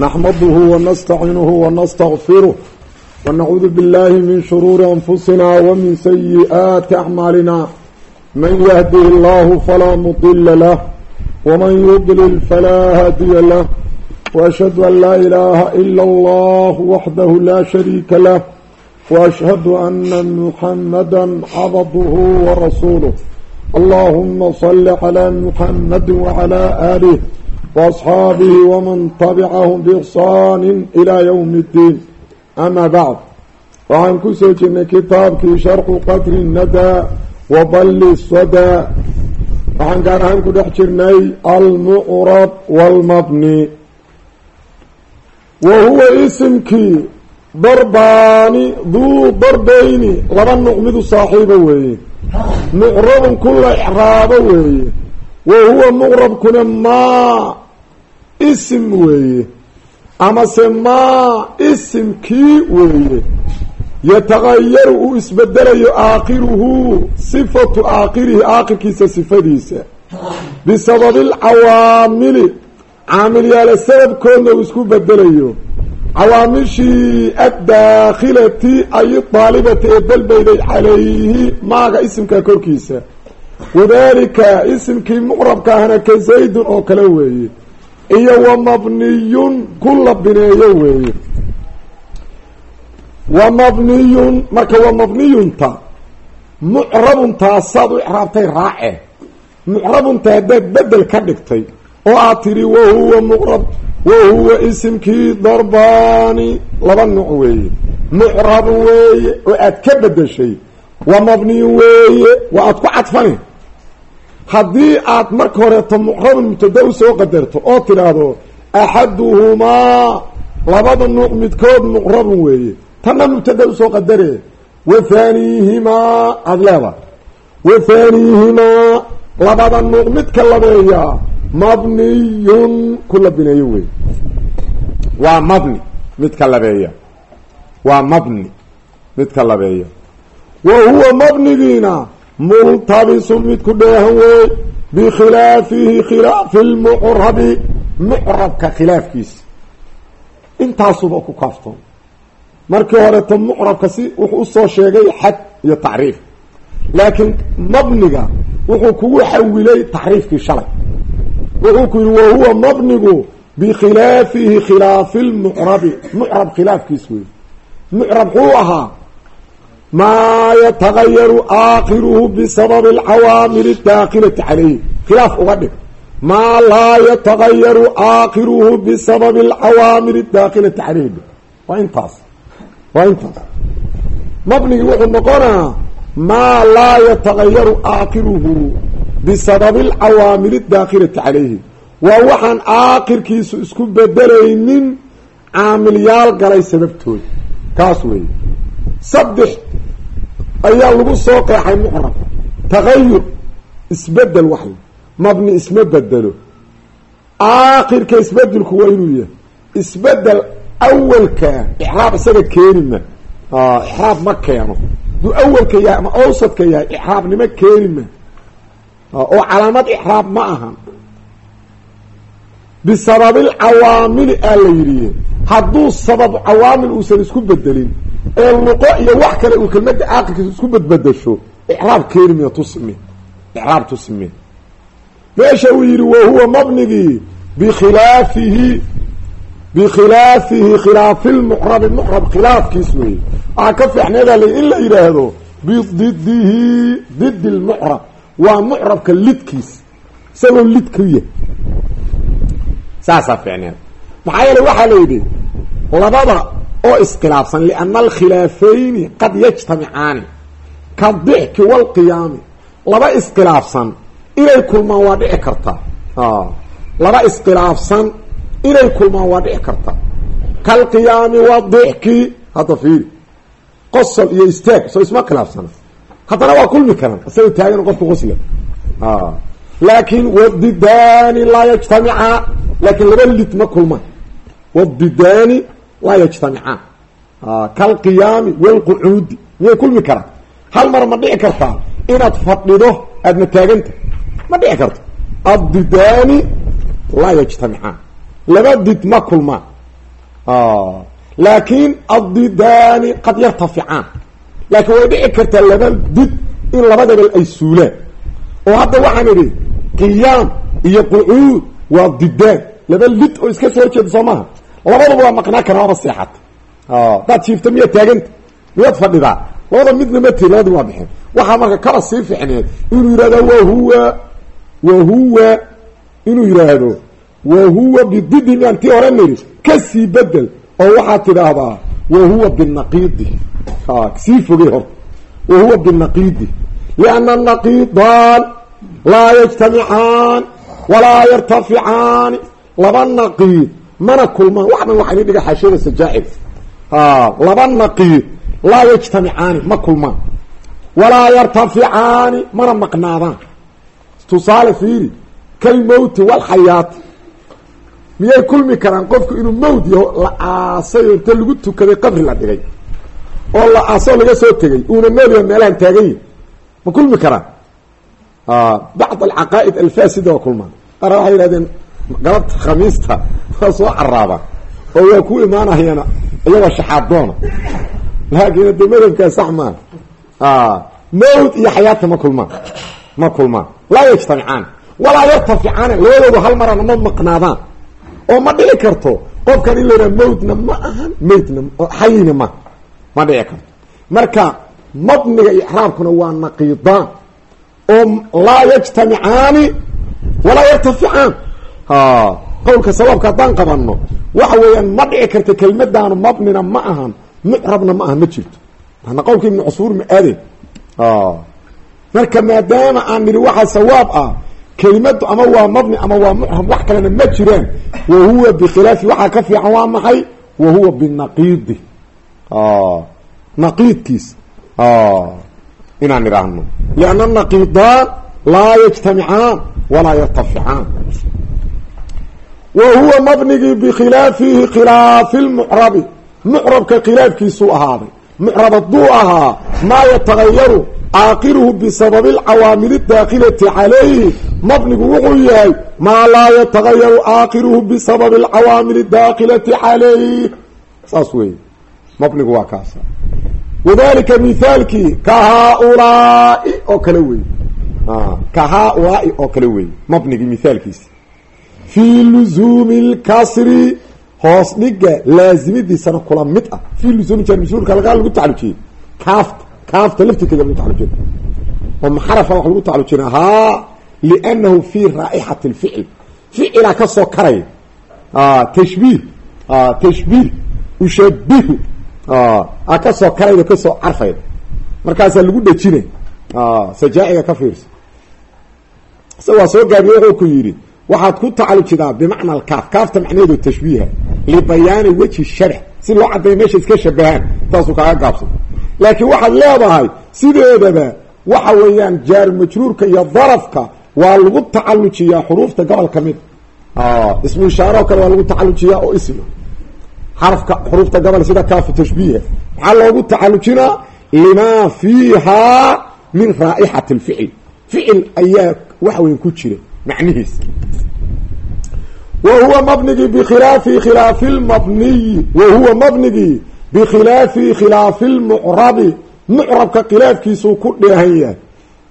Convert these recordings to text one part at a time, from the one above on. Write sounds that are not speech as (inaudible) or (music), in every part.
نxمdه ونsتعiنه ونsتغفiره ونعuudu bاللh min شhروuر أنfusina وmin سيئaaتi أعmاalina maن yهdih الlه falaa مضل lh وmaن يضلل falaa hاadiya lh وأشhهad an laa إilaaha إilا الlh وaxdah laa شhariika lah وأشhهad أna محamdا cabdه وrasuuله اllهma صل عlى محamd وعlى آlه وأصحاabه وman تبcahm بإحsaan إlى yوم الdiin ama bعd waxaan ku soo jirnay kitaabkii sharxu qadri الnada wabali الsada waxaan gaar ahaan ku dhex jirnay almucrab wاlmabni wa huwa isimkii darbaani duu darbeyni laba nuq midu saaxiibo weeye mucrabun kula icraabo weeye wa huwa muqrabkuna maa isim weeye. Amase maa isimkii weeye. Yatagayaru uu isbedelayo aakhiruhu sifatu aakhirihi aakhirkiisa sifadiisa. Bisababi alcawaamili caamilyaala sababkoodna uu isku bedelayo. Cawaamishii addaakhilati ay daalibati ee dalbayday calayhi maaga isimka korkiisa. Wadalika isimkii muqrabka ahna ka zaydun oo kale weeye iyo wa mabniyun ku la bineeyo weeye wa mabniyun marka wa mabniyunta mucrabuntaasaad u icraabtay raace. Mucrabunta haddaad bedel ka dhigtay oo aad tidhi wahuwa muqrab wahuwa isimkii darbaani laba nuc weeye mucrabun weeye oo aad ka bedeshay wa mabniyun weeye waa aad ku cadfani haddii aad marka horeeto mucrabun mubtada u soo qadarto oo tidhaahdo axaduhumaa labada nuuc midkood mucrabun weeye. Tanna mubtada u soo qadare. Wa haaniihimaa aada leeda wa haaniihimaa labada nuuc midka labeeyaa mabniyun ku la bineeyo wey waa mabni midka labeeya. Waa mabni midka labeeya. Wa huwa mabnigiina multabisu mid ku dheehan wey bikhilaafihi khilaafi lmucrabi mucrabka khilaafkiisa intaasuba ku kaaftoon markii horeeto mucrabka si wuxuu u soo sheegay xad iyo tacriif laakiin mabniga wuxuu kugu xawilay tacriifkii shalay wuxuu ku yihi wahuwa mabnigu bikhilaafihi khilaafi lmucrabi mucrab khilaafkiis wey mucrab xuu ahaa maa yatagayaru aakhiruhu bisababi alcawaamili daakilati calayhi khilaaf uga dhig maa laa yatagayaru aakhiruhu bisababi alcawaamili daakilati calayhi waa intaas waa intaas mabnigii wuxuu noqonaa maa laa yatagayaru aakhiruhu bisababi alcawaamili daakilati calayhi waa waxaan aakhirkiisu isku bedelaynin caamilyaal galay sababtooda kaas weeye ayaa lagu soo qeexay mucrab. Tagayur isbeddel wax mabni isma bedelo aakhirka isbedelku waa inuu yahay. Isbedel awalka icraab isaga keeni ma icraab ma keeno. Duu awalka yahay ama awsadka yahay icraabnimo keeni ma oo calaamad icraab ma ahan. Bisababil cawaamili aa la yidhi. Hadduu sabab cawaamil uusan isku bedelin ee luqo iyo wax kale uu kelmada aaqilkiisa isku badbedasho icraab keeni miya tusmi icraab tusmi. Meesha uu yidhi wa huwa mabnigii bikhilaafihi bikhilaafihi khilaafi lmucrabi mucrab khilaafkiis weeye waxaa ka fiicneeda l in la yidhaahdo bididihi didi lmucrab waa mucrabka lidkiis isagoo lid yahy saasaa fiicneed maxaa yeele waxaa la yidhi labada oo iskhilaafsan lianna alkhilaafayni qad yajtamicaani ka dixki walqiyaami laba iskhilaafsan inay kulmaan waa dhici kartaa laba iskhilaafsan inay kulmaan waa dhici kartaa kalqiyaami wadixki hadda fiiri qosol iyo istaag soo isma khilaafsana haddana waa kulmi karaan isagoo taagan qofka qosla laakin wadidaani laa yajtamicaa laakiin laba lid ma kulmaan wadidaani laa yajtamicaan kalqiyaami walqucuudi miyay kulmi karaan hal mar ma dhici kartaa inaad fadhido aadna taaganta. Ma dhici karto. Addidaani laa yajtamicaan laba did ma kulmaan. Laakiin addidaani qad yartaficaan. Laakiin way dhici kartaa laba did in labadaba ay suulaan. Oo hadda waxaan idhi qiyaam iyo qucuud waa didaan laba lid oo iska soo horjeeda soo maaha labaduba waa maqnaa kara waaba seexata hadaad jiifta miyaad taaganta miyaad fadhidaa labada midna ma tiri labadi waa bixin. Waxaa marka kala sii ficneed inuu yidhahdo wahuwa wahuwa. Inuu yidhaahdo wahuwa bididi miaan tii hore niri ka sii bedel oo waxaad tidhaahdaa wahuwa binaqiidi sii fogey horta wahuwa binaqiidi lianna naqiidaan laa yajtamicaan walaa yartaficaani laba naqiid mana kulmaan. Wax dhan waxaa ini dhiga xaashiyada sajaacid laba naqiid laa yajtamicaani ma kulmaan. Walaa yartaficaani mana maqnaadaan. Tusaale fiiri kalmowti walxayaati miyay kulmi karaan qofku inuu mawd yaho la aasay oo inta lagu tukaday qabri la dhigay. Oo la aasoo laga soo tegay uuna nool yaho meelahan taagan yihiin ma kulmi karaan. Bacd alcaqaa'id alfaasida waa kulmaan. Qaar waxay yihahdeen galabta khamiista waa (laughs) soo caraaba oo waa ku imaanayana iyagoo shaxaadoona laakiin hadee madhabkaa sax maa mawd iyo xayaata ma kulmaan. Ma kulmaan. Laa yajtamicaan walaa yartaficaana labadoodu hal marana ma maqnaadaan. Oo ma dhici karto qofkan in la yidhaha mawdna ma ahan maydna xayina ma ma dhici karto. Marka mabniga icraabkuna waa naqiidaan. Oo laa yajtamicaani walaa yartaficaan qowlka sabaabka haddaan qabanno waxa weeyaan ma dhici karta kelmadaanu mabnina ma ahan mucrabna ma ahan ma jirto. Maana qowlka ibnu cusfuur ma aadeen marka maadaama aan nidhi waxaa sawaab ah kelimadu ama waa mabni ama waa mucrab wax kalena ma jiraan. Wa huwa bikhilaafi waxaa ka fiican waa maxay? Wa huwa binaqiidi naqiidkiis. Inaan idhaahno lianna naqiidaan laa yajtamicaan walaa yartaficaan wa huwa mabnigii bikhilaafihi khilaafi lmucrabi mucrabka khilaafkiisuu ahaaday. Mucrab hadduu ahaa maa yatagayaru aakiruhu bisababi alcawaamil daakilati calayhi. Mabnigu wuxuu yahay maa laa yatagayaru aakiruhu bisababi alcawaamil daakilati calayh saas weeye. Mabnigu waa kaasa wadalika mithaalkii ka haaulaai oo kale oo kale weeye. Mabnigii fii luzuumi lkasri. Hoos dhiga laazimidiisana kula mid ah. Fii luzuumi jarmasuulka lagaa lagu tacalujiyey kaafta kaafta laftirkeeda lagu tacalujina oo maxarafa wax lagu tacalujina haa liannahu fii raa'ixati lficil ficilaa ka soo tashbiih. Tashbiih. Ushabihu a ka soo ka soo carfayda markaasaa lagu dhejinay. Sajaaciga ka fiirsa. Isagoo soo gaabiye wuxuu ku yidhi waxaad ku tacalujidaa bimacna alkaaf. Kaafta macnaheedu tashbiiha. Libayaani wejhi sharx si loo cadday meesha iska shabahaan taasuu kaaga gaabsado laakiin waxaad leedahay sideedaba waxa weeyaan jaar majruurka iyo darafka waa lagu tacalujiyaa xuruufta gobol ka mid ismu ishaaroo kale waa lagu tacalujiyaa oo isma xarafka xuruufta gobol sida kaafu tashbiiha. Maxaa loogu tacalujinaa limaa fiihaa min raa'ixati lficil ficil ayaa waxa weyan ku jira macnihiis. Wa huwa mabnigii bikhilaafi khilaafi lmabniyi wa huwa mabnigii bikhilaafi khilaafi lmucrabi mucrabka khilaafkiisuu ku dheehan yahay.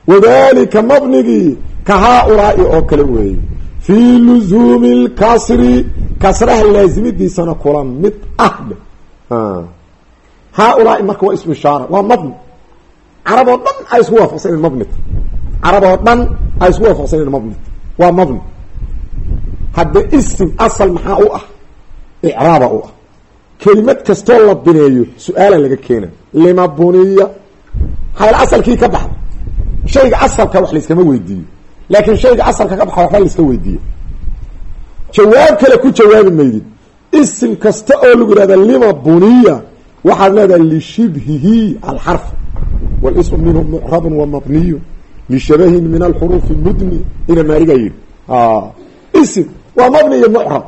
Wadalika mabnigii ka haa-ulaai oo kale weeye. Fii luzuumi lkasri kasraha laazimidiisana kula mid ah dhe haa-ulaai marka waa ismu ishaara waa mabni. Carab oo dhan ay isku waafaqsan in mabnita carab oo dhan ay isku waafaqsan in waa mabni. Hadda isim asal maxaa u ah? Icraaba u ah. Kelimad kastoo la bineeyo su'aala laga keena lima buniya. Hayl asalkii ka baxda shayga asalka wax layskama weydiiyo. Laakiin shayga asalka ka baxa waxba layska weydiiye jawaab kale ku jawaabi maydid isim kasta oo lagu yihahda lima buniya waxaad leedahay lishibhihi alxarf walismu minhu mucrabun wa mabniyun lishabahin min alxuruufi mudni ina maaligaa yidhi isim waa mabni iyo mucrab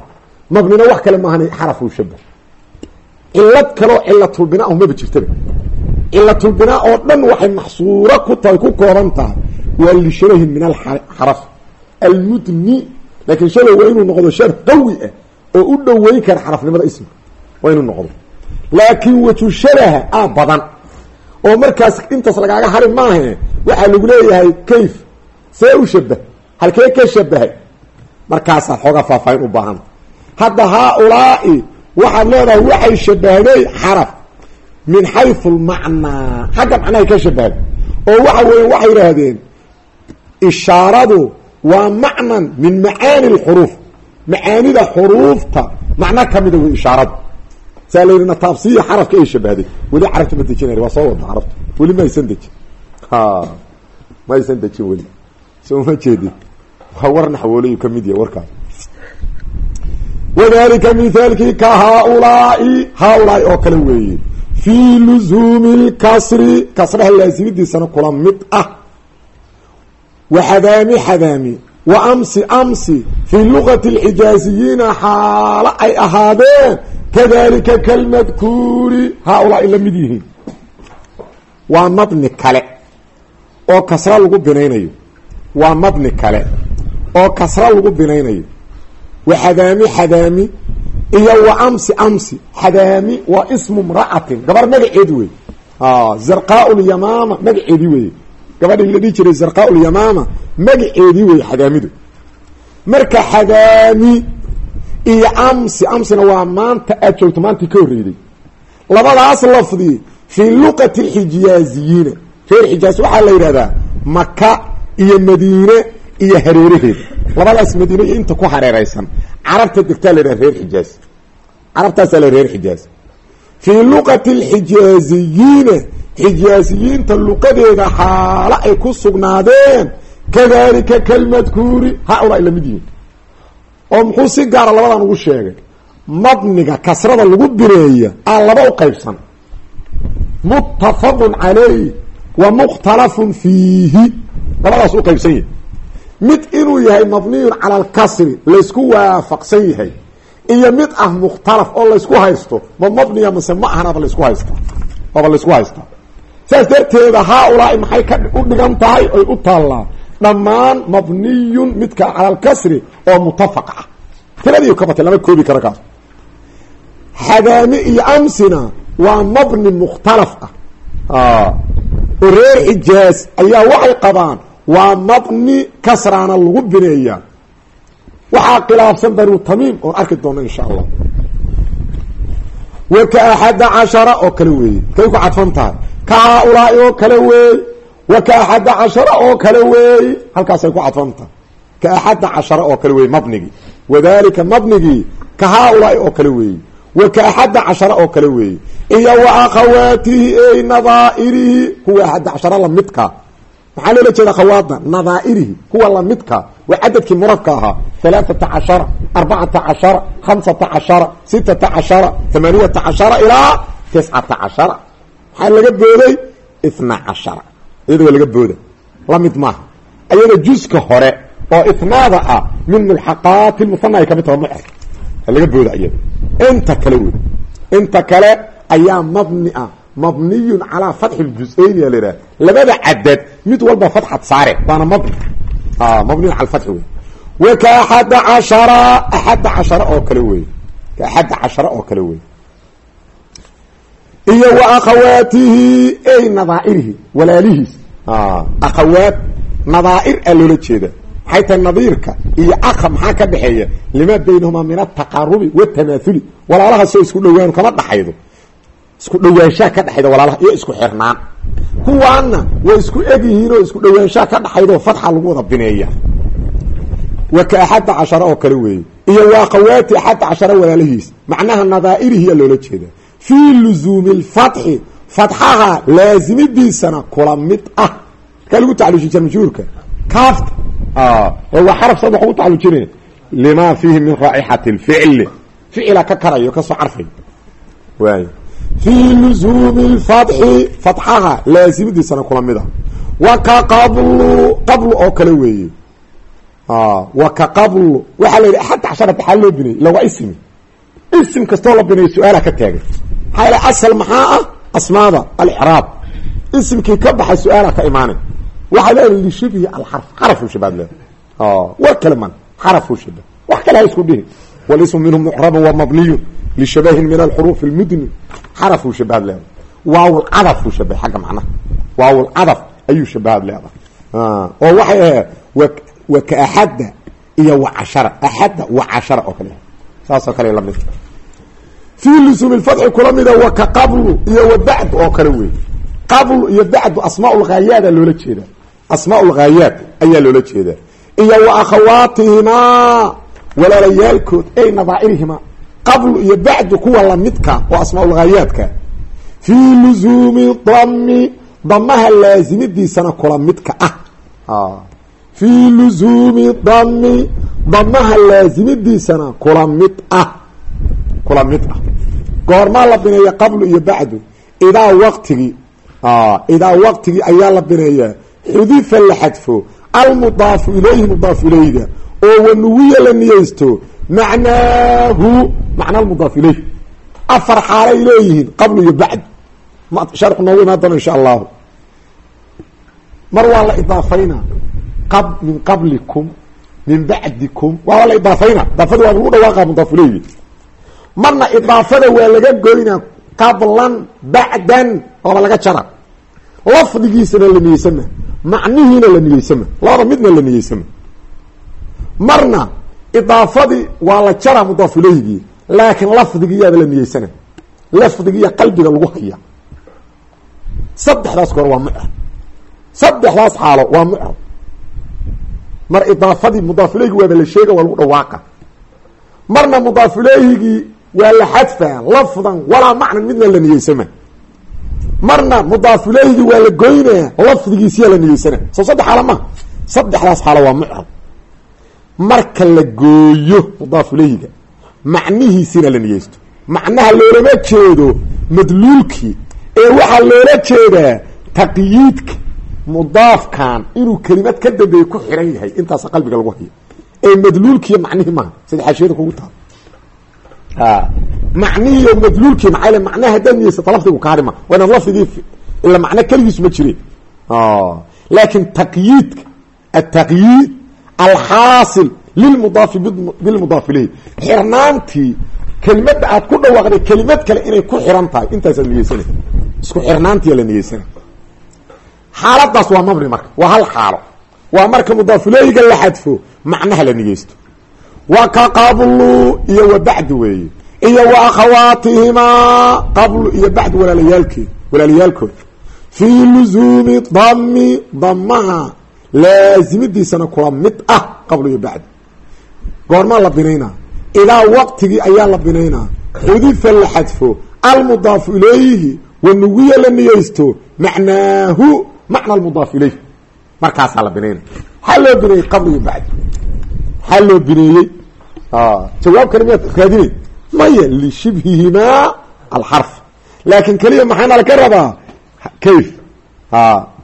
mabnina wax kale maahan xarafuu shabah. Cilad kaleo cilatulbinaa maba jirtaba cilatulbinaa oo dhan waxay maxsuuro ku tahay ku kooban tahay waa lishabahin min alxaraf almudni. Laakiin shabah waa inuu noqdo shabah qawi ah oo u dhoweyn kara xarafnimada ismka waa inuu noqdo. Laakiin waju shabaha a badan. Oo markaas intaas lagaaga hari maahe waxaa lagu leeyahay kayf see u shabah halkee ka shabahay markaasaad xoogaa faahfaahin u baahan. Hadda haa-ulaa'i waxaad leedahay waxay shabahday xaraf min xayu lmacnaa xagga macnahay ka shabahday oo waxa weeye waxay yidhaahdeen ishaaradu waa macnan min macaani lxuruuf macaanida xuruufta macno kamida wey ishaaradu. Saa la yidhi xarafka ay shabahday weli carabta ma dejinay waa soo wada carabta weli ma aysan dejin ma aysan weli. Soo ma jeedin? Waa war naxwoolayu ka mid yahay warkaas. Wadalika mithaalkii ka haaulaai haaulaai oo kale weeye. Fii luzuumi lkasri kasraha laasimidiisana kula mid ah. Wa xadaami xadaami. Wa amsi amsi. Fii luqati alxijaaziyiina xaalo ay ahaadeen. Kadalika kalmadkuuri haaulaai la mid yihiin. Waa mabni kale oo kasra lagu binaynayo. Waa mabni kale oo kasra lagu binaynayo. Wa xadaami xadaami iyo wa amsi amsi. Xadaami waa ismu mra'atin gabar magaceedi wey zarqaa lyamaama magaceedii weye gabadhii la dhihi jiray zarqaa lyamaama magaceedii weye xadaamidu. Marka xadaami iyo amsi amsina waa maanta aad joogto maantii ka horreeyday labadaas lafdi fii luqati alxijaaziyiina reer xijaaz waxaa la yidhahdaa maka iyo madiine iyo hareeraheeda labadaas madiine iyo inta ku hareeraysan. Carabta degtaa la yidhaha reer xijaaz. Carabtaasaa la reer xijaaz. Fii luqati alxijaaziyiina xijaaziyiinta luqadeeda xaalo ay ku sugnaadeen. Kadalika kalmadkuuri haa-ulaa la mid yihiin. Oo muxuu si gaara labadan ugu sheegay mabniga kasrada lagu bineeya aa laba u qaybsan. Muttafaqun calayh wa mukhtalafun fiihi labadaas u qaybsan yahay mid inuu yahay mabniyun cala alkasri laysku waafaqsan yahay iyo mid ah mukhtalaf oo laysku haysto ma mabniya mase ma ahanaba laysku haysta waaba laysku haystaa saas darteeda haa-ulaa'i maxay ka u dhigan tahay oy u taallaa dhammaan mabniyun midka cala alkasri oo mutafaq ah tiradii ka batay lama koobi karo xadaami iyo amsina waa mabni mukhtalaf ah oo reer xijaaz ayaa waxay qabaan waa mabni kasraana lagu bineeyaa. Waxaa khilaafsan banu tamiim oon arki doono insha allah. Wa ka cashara oo kale weeye kay ku cadfan tahay. Ka haa-ulaa'i oo kale weey wa ka axada cashara oo kale weey halkaasay ku cadfan tahay. Ka axada cashara oo kale weeye mabnigii wadalika mabnigii ka haa-ulaa'i oo kale weeye wa ka axada cashara oo kale weeye. Iyo wa akhawaatihi ey nadaa'irihi kuwa axada cashara lamidka maxaa loola jeeda akhawaadda? Nadaa'irihi kuwa lamidka waa cadadkii muradka ahaa. Halaaثata cashara arbacata cashara hamsata cashara sitata cashara tamaaniyata cashara ilaa tiscata cashara. Maxaa laga booday? Itna cashara. Iyada waa laga booda la mid maaha. Ayada juska hore oo itnaada ah min mulxaqaati muhana ay ka mid taha laga booda iyada inta kale wey inta kale ayaa mabni ah. Mabniyun calaa fatxi ljus-ayni aa la yidhaha labada cadad mid walba fatxad saare waana mabni. Mabniyun cala fatxi wey wa ka axada cashara axadda cashara oo kale wey ka axadda cashara oo kale wey iyo wa akhawaatihi ey nadaa'irihi walaalihiis. Akhawaat nadaa'ir aa loola jeeda tahay nadiirka iyo akha maxaa ka dhexeeya? lima baynahumaa min ataqarubi watamaathuli walaalaha soo isku dhowaan kama dhaxaydo isku dhowaanshaha ka dhexayda walaalaha iyo isku xirnaan. Kuwaana way isku eg yihiin oo isku dhowaanshaha ka dhexaydo fatxa lagu wada bineeya. Wa ka axadda cashara oo kale weeye. Iyo wa akhawaati axadda cashara walaalihiis. Macnaha nadaa'irihi yaa loola jeeda fii luzuumi lfatxi fatxaha laasimidiisana kula mid ah. Markaa lagu tacluushi jarmjuurka kaafta waa xaraf sad wax ugu tacluujinaya lima fiihi min raa'ixati lficli ficila ka karayo ka soo carfay waay fii luzuumi lfatxi fatxaha laasimidiisana kula mid ah wa ka qablu qablu oo kale weeye wa ka qablu waxaa la yidhi axad cashara maxaa loo binayy ila waa ismi ism kastoo la binayo su'aala ka taagay maxaa yal asal maxaa ah asmaada ka baxay su'aala ka imaanay waxaa leedahay lishibhi alxarf xarafuu shabaad leeda war kale man xarafuu shaba wax kale ha isku dhihi. Walismu minhu mucrabun wa mabniyun lishabahin min alxuruuf almudni. Xarafuu shabahaad leedahay waawlcadafuu shabahay xagga macnaha. Waawlcadaf ayuu shabahaad leedahay oo waxay ahayd wa wa ka axadda iyo wa cashara. Axadda wa cashara oo kale. Saasoo kale la mid fii lusuumi lfatxi kula mida wa ka qablu iyo wa bacd oo kale wey qabl iyo bacdu asmaa lghaayaada loola jeedaa asmaa lghaayaat ayaa loola jeedaa. iyo wa akhawaatihimaa walaalayaalkood ay nadaa'irihimaa qablu iyo bacdu kuwa lamidka oo asmaa lghaayaadka fii lusuumi dami damaha laazimidiisana kula midka ah. Fii lusuumi dami damaha laazimidiisana kula mid ah. Kula mid ah. Goormaa la bineeya qablu iyo bacdu idaa waqtigii idaa waqtigii ayaa la bineeyaa xudifa la xadfo almudaafu ilayhi mudaaf ilayga oo wanuwiya la niyeysto macnaahu macna almudaaf ilayh. Afar xaalay leeyihiin qablu iyo bacd. Sharxu noogu imaan doona insha allahu. Mar waa la idaafayna qab min qablikum min bacdikum waa la idaafayna. Idaafada waa lagu dhawaaqa mudaaf ilayhi. Marna idaafada waa laga goynaa qablan bacdan waaba laga jara lafdigiisana la niyeysama macnihiina la niyeysama labada midna la niyeysama marna idaafadii waa la jara mudaaf ilayhigii laakiin lafdigiyaaba la niyeysana lafdigiya qalbiga lagu haya saddexdaas goor waa mucrab saddexdaas xaalo waa mucrab mar idaafadii mudaaf ilayhigi waaba la sheega waa lagu dhawaaqa. Marna mudaaf ilayhigii waa la xadfaa lafdan walaa macnan midna la niyeysama marna mudaaf ilayhigii waa la goynaya lafdigiisiyaa la niyeysana soo saddex xaalo ma saddexdaas xaalo waa mucrab marka la gooyo mudaaf ilayhiga macnihiisina la niyeysto. Macnaha loolama jeedo madluulkii ee waxaa loola jeedaa taqyiidka mudaafkan inuu kelimad ka dambeeye ku xiran yahay intaasa qalbiga lagu hayo. Ee madluulkiiyo macnihii maaha. Sida xaashiyada kugu taal macnihiiyo madluulkii maxaa le macnaha haddaad niyeysata lafdigu kaarima waa inaad ila macno keligiisu ma jireen laakin taqyiidka ataqyiid alxaasil lilmudaafi bilmudaaf ilayhi xirnaantii kelimada aad ku dhawaaqday kelimad kale inay ku xiran tahay intaasaad niyeysana isku xirnaantiya la niyeysana xaaladaas waa mabni marka waa hal xaalo waa marka mudaafileyga la xadfo macnaha la niyeysto wa ka qablu iyo wa bacdu weeye iyo wa akhawaatihimaa qablu iyo bacdu walaalayaalkeed walaalayaalkood fii luzuumi dami damaha laazimidiisana kula mid ah qablu iyo bacdu. Goormaa la binaynaa ilaa waqtigii ayaa la binaynaa xudifa la xadfo. Almudaafu ilayhi wanugiya la niyeysto macnaahu macna almudaaf ilayh markaasaa la binayna. Maxaa loo bineeyey qablu maxaa loo bineeyey jawaabkani miyaad raadinay? Maya lishibhihimaa alxarf. Laakin keliya maxaana laka rabaa? Kayf.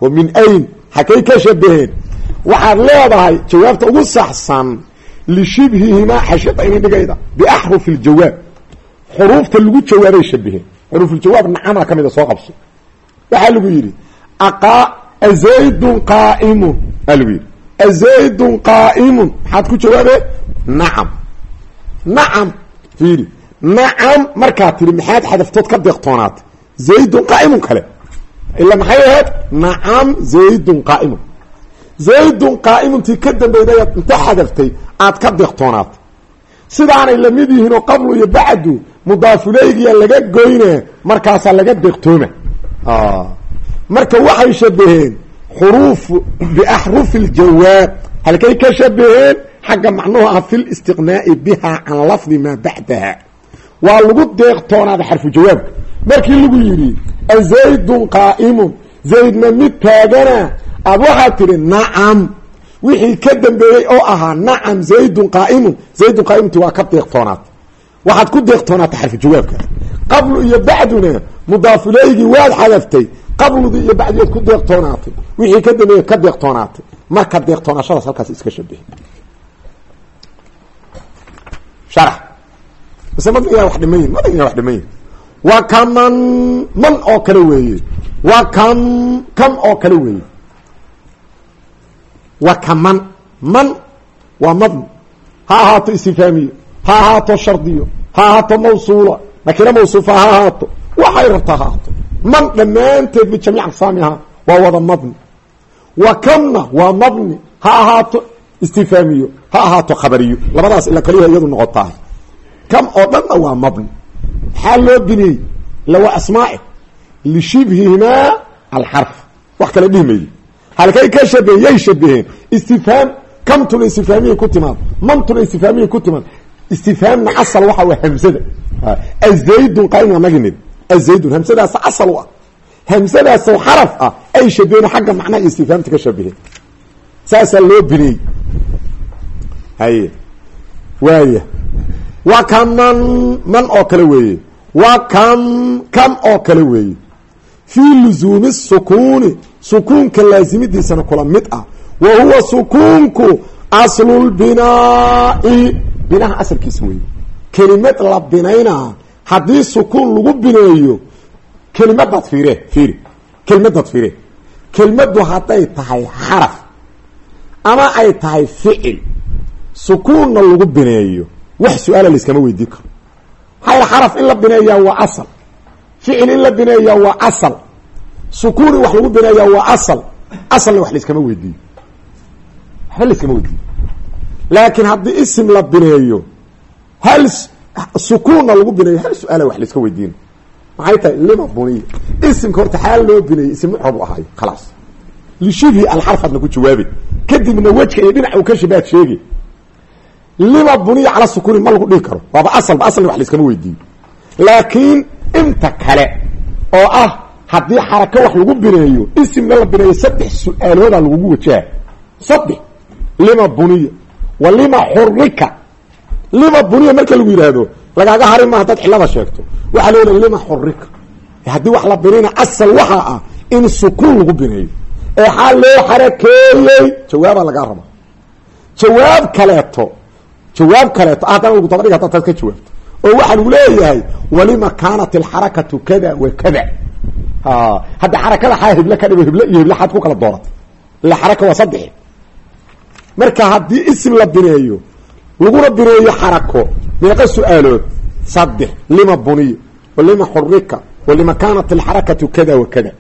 Wa min ayn hakay ka shabaheen waxaad leedahay jawaabta ugu saxsan lishibhihimaa xashida inin dhigayda biaxrufi ljawaab xuruufta lagu jawaabay shabaheen xuruufuljawaab nacama ka mida soo qabso. Waxaa lagu yidhi azaydun qaaimun? Aa lagu yidhi azaydun qaa'imun maxaad ku jawaabee nacam nacam fiiri nacam markaad tidhi maxaad xadaftood ka deeqtoonaatay zaydun qaa'imun kale ila maxay ahayd nacam zaydun qaa'imun zaydun qaa'imuntii ka dambaydayaad inta xadaftay aad ka deeqtoonaatay sidaanay la mid yihiinoo qablu iyo bacdu mudaafuleygiya laga goyna markaasaa laga deeqtooma marka waxay shabaheen xuruuf biaxrufi ljawaab halkay ka shabaheen xagga macnuhu ah fi listiqnaa'i biha can lafdi maa bacdaha waa lagu deeqtoonaada xarfu jawaabka markii lagu yidhi azaydun qaa'imun zaydna mid taagana aad waxaad tidhi nacam wixii ka dambeeyey oo ahaa nacam zaydun qaa'imun zaydun qaa'imunti waa ka deeqtoonaata waxaad ku deeqtoonaata xarfu jawaabka qablu iyo bacduna mudaafuleygii waad xadaftay qabludii iyo bacdiyood ku wixii ka dambeeyey ka deeqtoonaatay marka deeqtoonaashadaas halkaas iska shabahe sharax. Mise madnigaa wax dhiman yihiin madnigaa wax dhiman yihiin waa kaman man oo kale weeye. Waa kam kam oo kale weeye. Waa kaman man. Waa madni ha ahaato istifaamiyo ha ahaato shardiyo. Ha ahaato mawsuula. Nakira mawsuufa ha ahaato. Waxay rabtaa ha ahaato. Man dhammaanteed bijamiic aqsaamiha waa wada mabni wa kamna waa mabni ha ahaato istifaamiyo ha ahaato khabariyo. Labadaas ila kaliya iyadu noqotaa kam oo dhanna waa mabni. Maxaa loo biniyey ila waa asmaaci lishibhihimaa alxarf wax kale dhihi mayo halkay ka shabeheen yay shabeheen istifhaam kamtuna istifhaamiyay ku timaad. Mantuna istifhaamiyay ku timaad. Istifhaamna asal waxa waa hamzada azaydun qaayna naginid. Azaydun hamsadaas asal u ah hamsadaasoo xaraf ah ay shabeheen xagga macnaha istifhaamta ka shabeheen saasaa loo biniyey haye. Waaya wa kaman man oo kale weeye. Wa kam kam oo kale weeye. Fii luzuumi sukuuni sukuunka laasimidiisana kula mid ah. Wa huwa sukuunku aslulbinaa'i binaha asalkiisa weeye. Kelimad la binaynaa haddii sukuun lagu bineeyo kelimadaad fiire fiiri. Kelimadaad fiire kelmaddu hadday tahay xaraf ama ay tahay ficil sukuunna lagu bineeyo wax su'aala layskama weydii karo. Maxaa xaraf in la bineeyaa waa asal. Ficil in la bineeyaa waa asal. Sukuun in wax lagu bineeyaa waa asal. Asalna wax layskama weydiiyo waxba layskama weydiiyo laakiin haddii isim la bineeyo hal sukuunna lagu bineeyo hal su'aala wax layska weydiina maxay tahay lima buniya isimka horta xaal loo bineeyey isim muxrab u ahaayo khalaas. Lishibhi alxarfaadna ku jawaabi kadibna wejka iyo dhinac uu ka shabaad sheegi lima buniya cala sukuuni ma lagu dhihi karo. Waaba asalba asalna wax layskama weydiiyo laakiin inta kale oo ah haddii xarako wax lagu bineeyo isimna la bineeyo saddex su'aaloodaa lagugu wajaha saddex. Lima buniya wa lima xurika lima buniya marka lagu yidhaahdo lagaaga hari ma haddaad cilada sheegto waxaa yidhaha lima xurika haddii wax la binayna asal waxaa ah in sukuun lagu bineeyo. Ee xaa loo xarakeeyey jawaabaa lagaa raba. Jawaab kaleeto jawaab kaleeto haddana lagu dabadhig haddaad taas ka jawaabto. Oo waxaa lagu leeyahay walima kaanat alxarakatu kada wa kada. Hadda xarakada xaa hible ka dhigo hible iyo hible xaad ku kala dooratay. Ila xaraka waa saddex marka haddii isim la bineeyo laguna bineeyo xarako meeqa su'aalood saddex lima buniya walima xurika walima kaanat alxarakatu kada wa kada.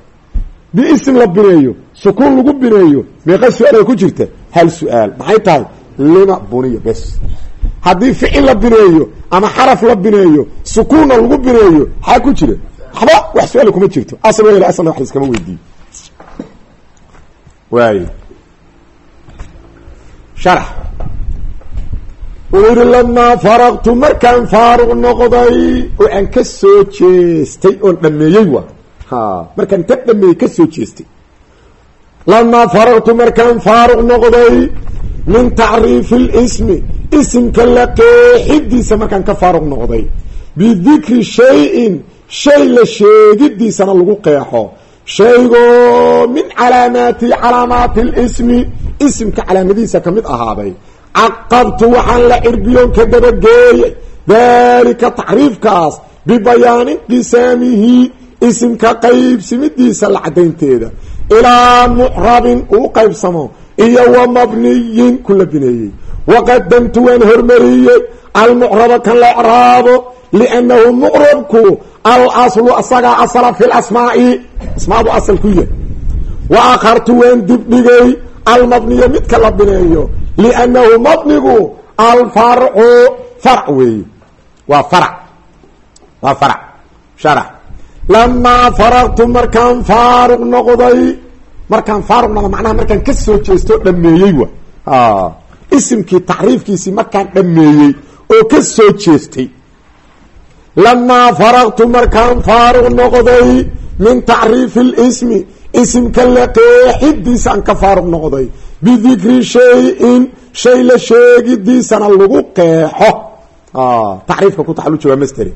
Isim la bineeyo sukuun lagu bineeyo meeqa su'aal ku jirta hal su'aal. Maxay tahay? Lima buniya bes. Haddii ficil la bineeyo ama xaraf la bineeyo sukuunna lagu bineeyo xaa ku jira? Waxba wax su'aal kuma jirto. Asal wa asalna wax laiskama weydiiyo waay sharax wuxuu yihi lamaa faraqtu markaan faaruq noqday oo aan ka soo jeestay oon dhameeyey wa ha markaan ta dhameeyey ka soo jeestay. Lamaa faraqtu markaan faaruq noqday min tacriifi اlismi isimka la qeexidiisa markaan ka faaruq noqday. Bidikri shayin shay la sheegidiisana lagu qeexo. Shaygoo min calaamaati calaamaati اlismi isimka calaamadihiisa ka mid ahaaday caqabtu waxaan la cirbiyoon ka dabageeyey dalika tacriifkaas bibayaani inqisaamihi isimka qaybsimidiisa la cadaynteeda ilaa mucrabin uu qaybsamo iyo wa mabniyin ku la bineeyey waqadamtu waan hormariyey almucraba kan la ecraabo liannahu mucrabku alaslu asagaa asla fi lasmaai asmaadu asal ku yahay wa akhartu waan dibdhigay almabniya midka la bineeyo liannahu mabnigu alfarcu farc weeye waa farc waa farc sharax lamaa faraqtu markaan faaruq noqday markaan faaruq noqdo macnaha markaan ka soo jeesto dhameeyey wa isimkii tacriifkiisii markaan dhameeyey oo ka soo jeestay lamaa faraqtu markaan faaruq noqday min tacriifi اlismi isimka la qeexidiisaan ka faaruq noqday bidikri shayin shay la sheegidiisana lagu qeexo tacriifka ku taxaluja waa masteri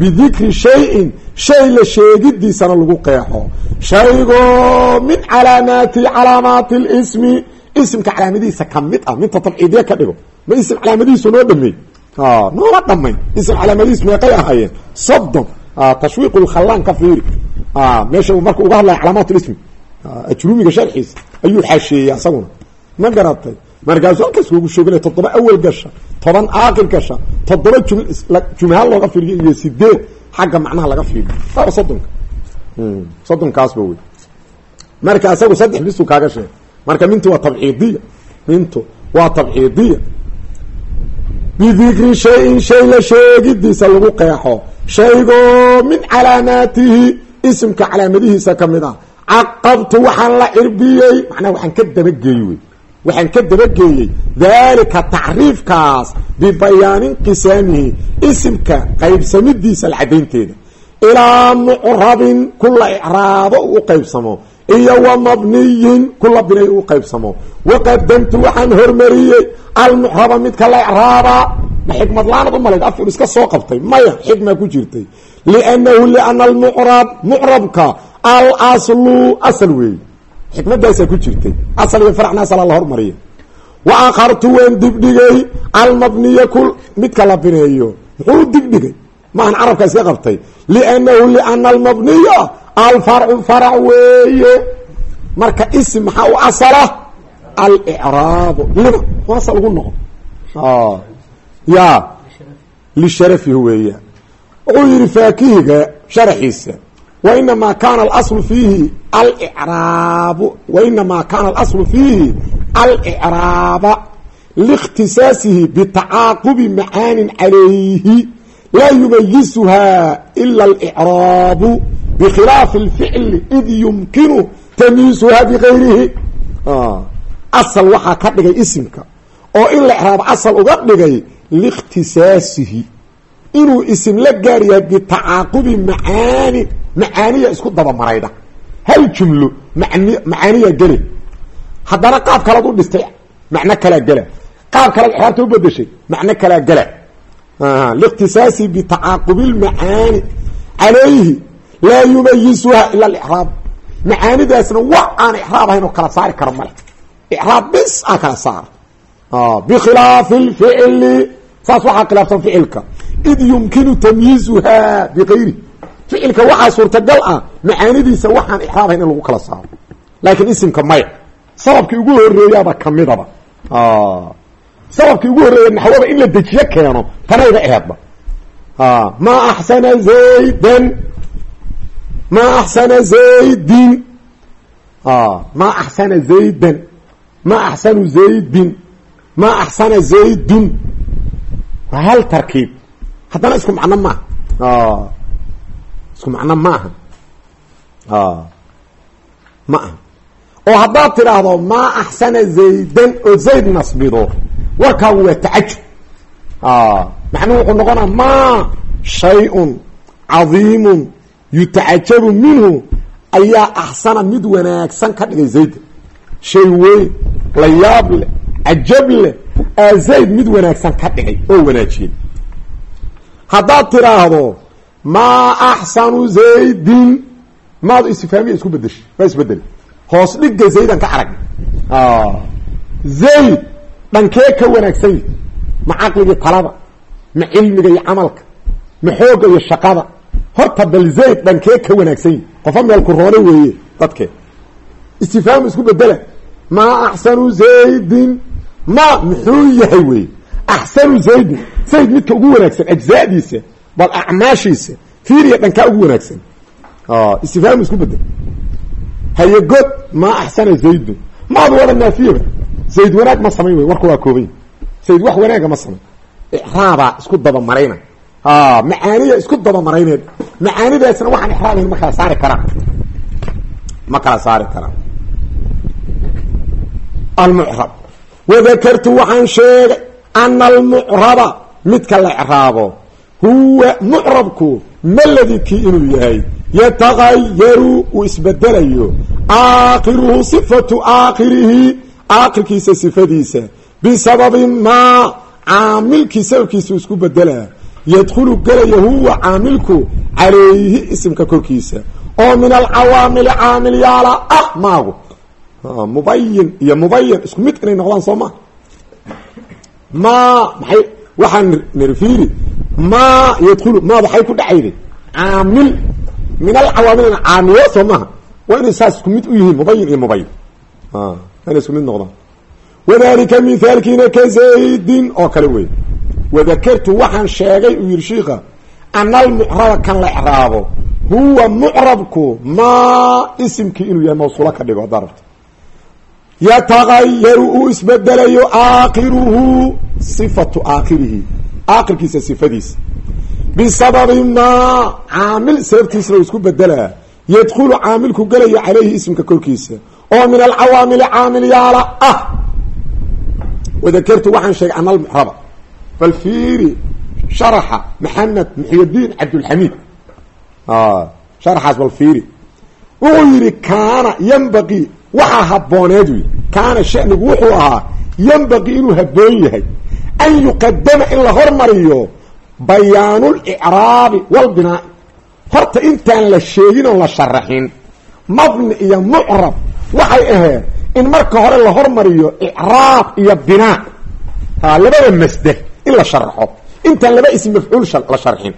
bidikri shayin shay la sheegidiisana lagu qeexo shaygoo min calaamaati calaamaati اlismi isimka calaamadihiisa ka mid ah minta tabciidya ka dhigo ma isim calaamadihiisu noo dhameey nooma dhamay isim calaamadihiis meeqay ahaayeen soddon tashwiiq lkhallaan ka fiiri meesha marka uga hadlaya calaamaat lismi ajrumiga sharxiisa ayuu xaasheeyey asaguna ma garatay. Markaasuu halkaas kugu shoogana toddoba awel gasha toban aakir gasha toddoba jum jumhaal looga fiiriyo iyo sideed xagga macnaha laga fiiriyo. Waaba soddonka. Soddonkaasba wey marka isagu saddex bisu kaaga sheeg marka mintu waa tabciidiya. Mintu waa tabciidiya. Bidikri shayin shay la sheegidiisa lagu qeexo. Shaygoo min calaamaatihi isimka calaamadihiisa ka mid ah. Caqabtu waxaan la cirbiyey macnaha waxaan ka dabageeyey wey waxaan ka dabageeyey daalika tacriifkaas bibayaani inqisaamihi isimka qaybsamidiisa la cadaynteeda ilaa mucrabin kula icraabo u qaybsamo iyo wa mabniyin kula binay u qaybsamo. Waqadamtu waxaan hormariyey almucraba midka la icraaba. Ma xikmad laanad u malayd afur iska soo qabtay. Maya xikma ku jirtay. Liannahu liana almucrab mucrabka alaslu asal weeye xikmadaasaa ku jirtay. Asal iyo faracna asala la hormariya wa akhartu waan dibdhigay almabniya ku midka la bineeyo. Muxuu dibdhigay? Maahan carabka iska qabtay. Liannahu liana almabniya alfarcu farac weeye. Marka isim maxaa u asala? Alicraabu lima waasa lagu noqo ya lisharafihi weeya wuxuu yihi faakihiga sharaxiisa wainamaa kaana alaslu fiihi alicraabu wainamaa kaana alaslu fiihi alicraaba liikhtisaasihi bitacaaqubi macaanin calayhi laa yumayisuha ila alicraabu bikhilaafi اlficli id yumkinu tamyiisuha bigayrihi asal waxaa ka dhigay isimka oo in la icraabo asal uga dhigay liikhtisaasihi inuu isim la gaar yahay bitacaaqubi macaani macaaniya isku dabamaraydha hal jumlo man macaaniya gele haddana qaab kalaad u dhistay macno kalaa gela qaab kalaad icraabta u bedeshay macno kalaa gela liikhtisaasihi bitacaaqubi lmacaani calayhi laa yumayisuha ila alicraab macaanidaasna wax aan icraab ahayn oo kala saari karo male icraab bis a kala saara bikhilaafi lficli saas waxaa khilaafsan ficilka. Id yumkinu tamyiizuha bikayri ficilka waxaa suurtagal ah macaanidiisa waxaan icraab ahayn in lagu kala saaro. Laakiin isimka maya sababkii ugu horeeyaaba kamidaba sababkii ugu horreeya naxwada in la dejiyo keeno tanayda aheedba ma axsana zaydan. Ma axsana zaydin. Ma axsana zaydan. Ma axsanu zaydin. Ma axsana zaydun. Waa hal tarkiib. Haddana isku macno maaha isku macno maaha ma aha. Oo haddaad tidhaahdo maa axsana zaydan oo zayd nasbido. Warkaagu waa tacajub. Macnuhu wuxuu noqonaa ma shay-un cadiimun yutacajabu minhu. Ayaa axsana mid wanaagsan ka dhigay zayda shay weyn la yaab leh cajab leh aa zayd mid wanaagsan ka dhigay oo wanaajiyey. Haddaad tidhaahdo maa axsanu zaydin maadu istifaamiya isku bedeshay waa isbeddel hoos dhigga zaydan ka arag zayd dhankee ka wanaagsan yahi ma caqligii talada ma cilmiga iyo camalka ma xoogga iyo shaqada horta bal zayd dhankee ka wanaagsan yahi qofa meelku roone weeye dadkee istifhaamu isku bedela maa axsanu zaydin ma muxuu yahay weye axsanu zaydin zayd midka ugu wanaagsan ajzaadiisa bal acmaashiisa fiiriya dhankaa ugu wanaagsan. Istifhaamu isku bedel. Haye god maa axsana zaydun maadu wada naafiyaba zayd wanaag ma samayn wey warka waa koobay zayd wax wanaaga ma samayn. Icraabaa isku dabamarayna macaaniya isku dabamarayneed macaanidaasna waxaan ixraabayn ma kala saari karaan ma kala saari karaan almucrab wadakartu waxaan sheegay ana almucraba midka la icraabo huwa mucrabku maladikii inuu yahay? Yatagayaru uu isbedelayo. Aakhiruhu sifatu aakhirihi aakhirkiisa sifadiisa. Bisababi maa caamilkii sababkiisa uu isku bedelaa yadkhulu gelaya huwa caamilku calayhi isimka korkiisa. Oo min alcawaamili caamil yaalla ah maagu. Mubayin iyo mubayan isku mid inay noqdaan soo ma? Ma maxay? Waxaan niri fiiri ma yadkhulu ma waxay ku dhacayday caamil. Min alcawaamilna caamilo soo maha waa inay saas isku mid u yihiin mubayin iyo mubayin waa inay isku mid noqdaan. Wadalika mithaalkiina ka zaydin oo kale wey wadakartu waxaan sheegay uu yihi shiika ana almucraba kan la ecraabo huwa mucrabku maa isimkii inuu yahay mawsuulo ka dhigo haddaa rabto. Yatagayaru uu isbedelayo aakhiruhu sifatu aakhirihi aakhirkiisa sifadiisa bisababi maa caamil sababtiisna isku bedelaa yadkhulu caamilku gelayo calayhi ismka korkiisa. Oo min alcawaamili caamil yaalla ah! Wadakartu waxaan sheegay ana almucraba bal fiiri sharaxa maxamed muxiydiin cabdulxamiid. Sharaxaas bal fiiri. Wuxuu yidhi kaana yambaqii waxaa habooneed wy kaana shanigu wuxuu ahaa yambaqii inuu haboon yahay an yuqadama in la hormariyo bayaanulicraabi walbinaa horta intaan la sheegin oon la sharaxin mabni iyo mucrab waxay ahayd in marka hore la hormariyo icraab iyo binaa labada masder in la sharaxo intaan laba ism mafcuul la sharxin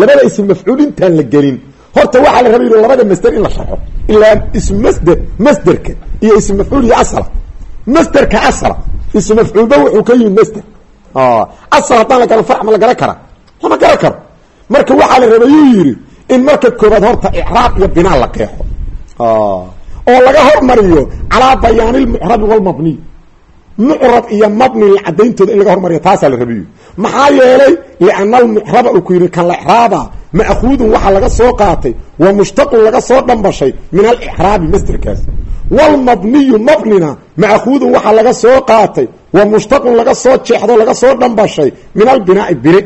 labada ism mafcuul intaan la gelin horta waxaa la raba yidhi labada masder in la sharxo ilaa ism masder masderka iyo ism mafcuul iyo asla masderka asla ism mafcuulba wuxuu ka yimi masder asal haddaan la garan farc ma la garan kara lama garan karo. Marka waxaa la raba yuu yidhi in marka koobaad horta icraab iyo binaa la qeexo oo laga hormariyo calaa bayaani lmucrabi walmabniy mucrab iyo mabni cadayntooda in laga hormariyo taasaa la rabiyo maxaa yeelay liana almucraba uu ku yidhi kan la icraaba ma'khuudun waxaa laga soo qaatay wa mushtaqun laga soo dhambashay min alicraabi masderkaas walmabniyu mabnina ma'khuudun waxaa laga soo qaatay wa mushtaqun laga soo jeexdo laga soo dhambashay min albinaai bine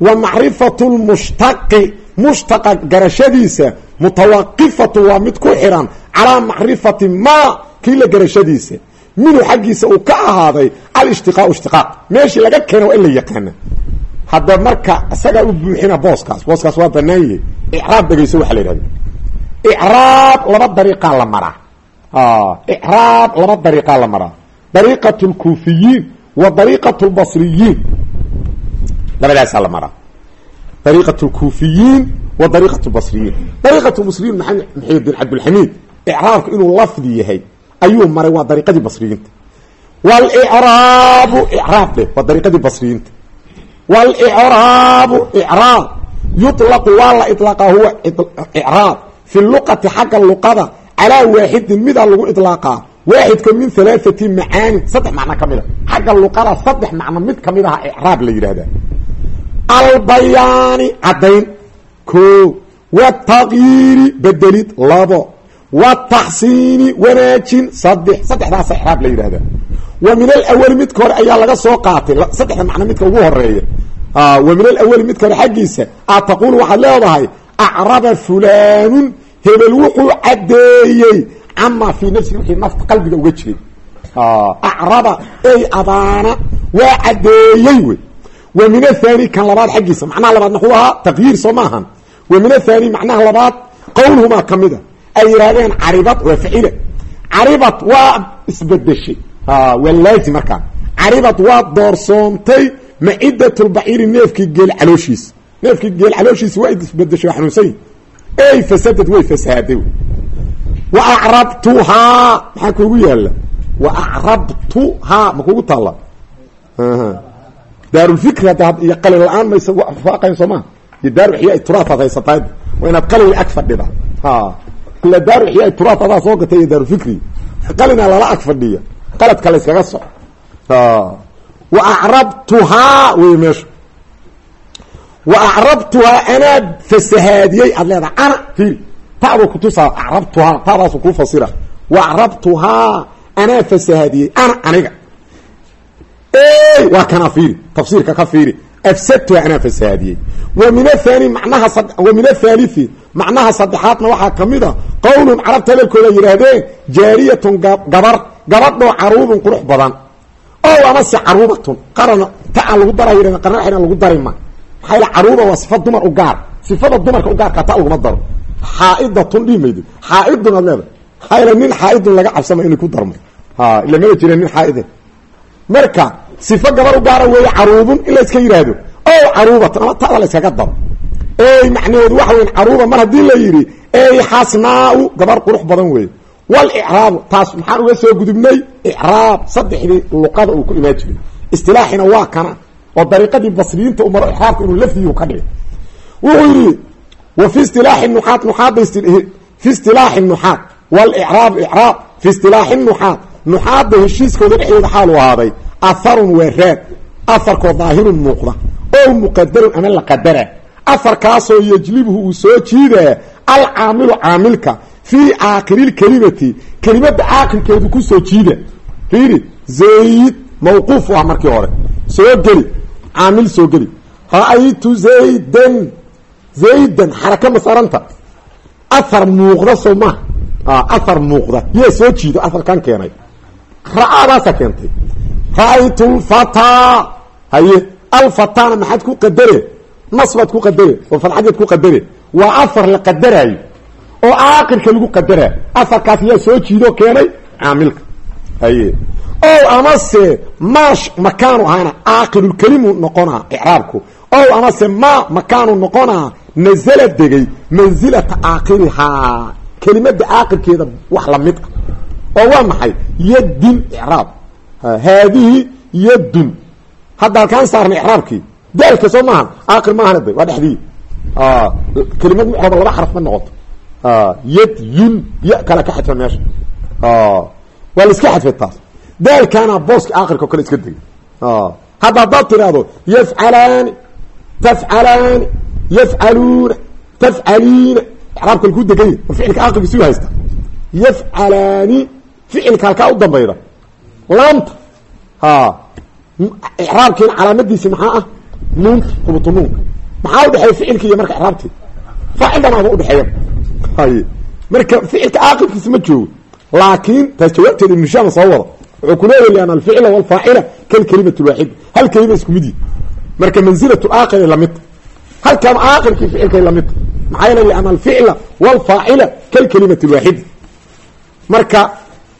wa macrifatu lmushtaqi mushtaqa garashadiisa mutawaqifatu waa mid ku xiran calaa macrifati maa kii la garashadiisa minhu xaggiisa uu ka ahaaday alishtiqaau ishtiqaaq meeshii laga keena waa in la yaqaana hadda marka isagaa u buuxina booskaas booskaas waa banaan yahay icraab dhegeyso waxaa la laba dariiqaa la icraab laba dariiqaa la maraa dariiqat lkuufiyiin wa dariiqat lbasriyiin labadaasaa la maraa dariiqat lkuufiyiin wa dariiqat lbasriyiin dariiqat lbasriyiin maxamed muxiydiin cabdulxamiid icraabku inuu lafdi yahay ayuu maray waa dariiqadii basriyiinta wاlcraabu icraab dheh waa dariiqadii basriyiinta wاlcraabu icraab yuطlaqu waa la iطlaaqaa huwa icraab fi luqati xagga luqada calaa waaxidin midaa lagu idlaaqaa waaxidka min alaaati macaanin saddex macno ka mid a xagga luqada saddex macno mid ka mid aha icraab la yidhaahdaa. Albayaani caddayn. Koo watayiiri bedelid labo wataxsiini wanaajin. Saddex saddexdaasa icraab la yidhaahdaa. Wa min alawali midka hore ayaa laga soo qaatay. Saddexda macno midka ugu horreeya wa min alawali midka hore xaggiisa aad taquulu waxaad leedahay acraba fulaanun hebel wuxuu caddeeyey camaa fii nafsi wixii nafta qalbiga uga jiray. Acraba ey abaana waa caddeeyey wey wa min athani kan labaad xaggiisa macnaha labaad muxuu ahaa taqyiir soo maahan wa min athani macnaha labaad qowlhumaa ka mid a ay yidhahdeen caribad waa facila caribad waa isbedeshay waa laazim markaa caribad waa doorsoontay macidatulbaciiri neefkii neefkii geel calooshiisa waa isbedeshay waa xanuunsany ey fasadad way fasaaday wa acrabtuhaa maxaa kuugu yaalla wa acrabtuhaa ma kugu taalla? Daarulfikri hadda iyo qalin la'aan maysa faaqayn soo maa iyo daaruxiyaa turaataad haysataay waa inaad qalin ag fadhida ila daaruxiyaa turaat adaa soo gatay iyo daarufikri qalina lala ag fadhiya qaladka la yskaga soco wa acrabtuhaa wa acrabtuhaa anaa fasahaadiyey aad leedaha ana fiiri tadu kutusaa acrabtuhaa tadaasu kuu fasira wa acrabtuhaa anaa fasahaadiyey ana aniga waa kana fiiri tafsiirka ka fiiri afsadtuha anaa fasahaadiyey wa min athani manaha wa min athalithi macnaha saddexaadna waxaa ka mid a qowlun carabta hadalkooda yidhaahdeen jaariyatun gabar gabadhoo caruubun qurux badan oo amase caruubatun qarana ta aan lagu lagu dari ma maxaa caruuba waa sifa dumar u gaar sifada dumarka u gaarkaa ta laguma daro xaa'idatun dhihi maydi xaa'idun aad leedahay maxaa nin laga cabsama inay ku darmo ila maba jira nin xaa'ide marka sifo gabar u gaara weeye caruubun in la iska yidhaahdo o caruubatun ama tada la yskaga daro ey macnaheedu waxa weyn caruuba mar haddii la yidhi ey xasnaau gabar qurux badan weeye walicraabu taas maxaan uga soo gudubnay icraab saddexdii luqada uu ku imaan jiray istilaaxina waa kana oo dariiqadii basriyiinta u maro icraabka inuu lafdiyu ka dhigay wuxuu yidhi wa fi istilaaxi nuxaad nuxaadda fi istilaaxi nuxaad walicraab icraab fi istilaaxi nuxaad nuxaadda heshiiskooda dhexdooda xaalu ahaaday aharun waa raad aharkoo daahirun muuqda oo muqadarun ama la qadara aharkaasoo yejlibuhu uu soo jiidaa alcaamilu caamilka fii aakhiriilkelimati kelimadda caaqilkeedu ku soo jiida. Fiiri zayd mawquuf u ah markii hore soo geli caamil soo geli. Ra'aytu zaydan zaydan xaraka masaranta ahar muuqda soo maha ahar muuqda. Yaa soo jiido aharkan keenay. Ra'aadaasa keentay. Ra'aytu lfataa haye alfatana maxaad ku qadare? Nasbaad ku qadare? Oo fadxadeed ku qadare? Waa ahar la qadaraayo oo aakirka lagu qadaraa aharkaas yaa soo jiido keenay caamilka. Haye o amase maash makaanu ahaana aakirulkelimu noqonaa icraabku. O amase ma makaanu noqonaa nazala degay mansilata aakhirihaa kelimada aakirkeeda wax la mid ah. Oo waa maxay? Yaddin icraab. Haadihi yaddun hadda halkaan saarna icraabkii daalka soo maaha aakir maahan da waa dhexdii. Kelimad mucraba laba xaraf ma noqoto. Yad yun ya kale ka xadfa meesha. Waa la iska xadfay taas daalkaana booska aakirka o kale iska degay. Hadda haddaad tiraahdo yafcalaani tafcalaani yafcaluuna tafcaliina. Icraabka laku deganya war ficilka aakirka siu haysta. Yafcalaani ficilka halkaa u dambayda. Laamta. Icraabkiina calaamadiisi maxaa ah? Nuunka hubutu nuunka. Maxaa udhexeeya ficilki iyo marka icraabtii? Faacildanaaba udhexeeya hay marka ficilka caaqibkiisa ma joogo laakiin taas jawaabteeda ibnu shaama soo wada wuxuu ku leeyahy liana alficla walfaacila kalkelimati lwaaxida hal kelima isku mid yihi marka mansilatu aakiri lamidta halkan aakirkii ficilkay lamidta maxaa yeele liana alficla walfaacila kalkelimati lwaaxida marka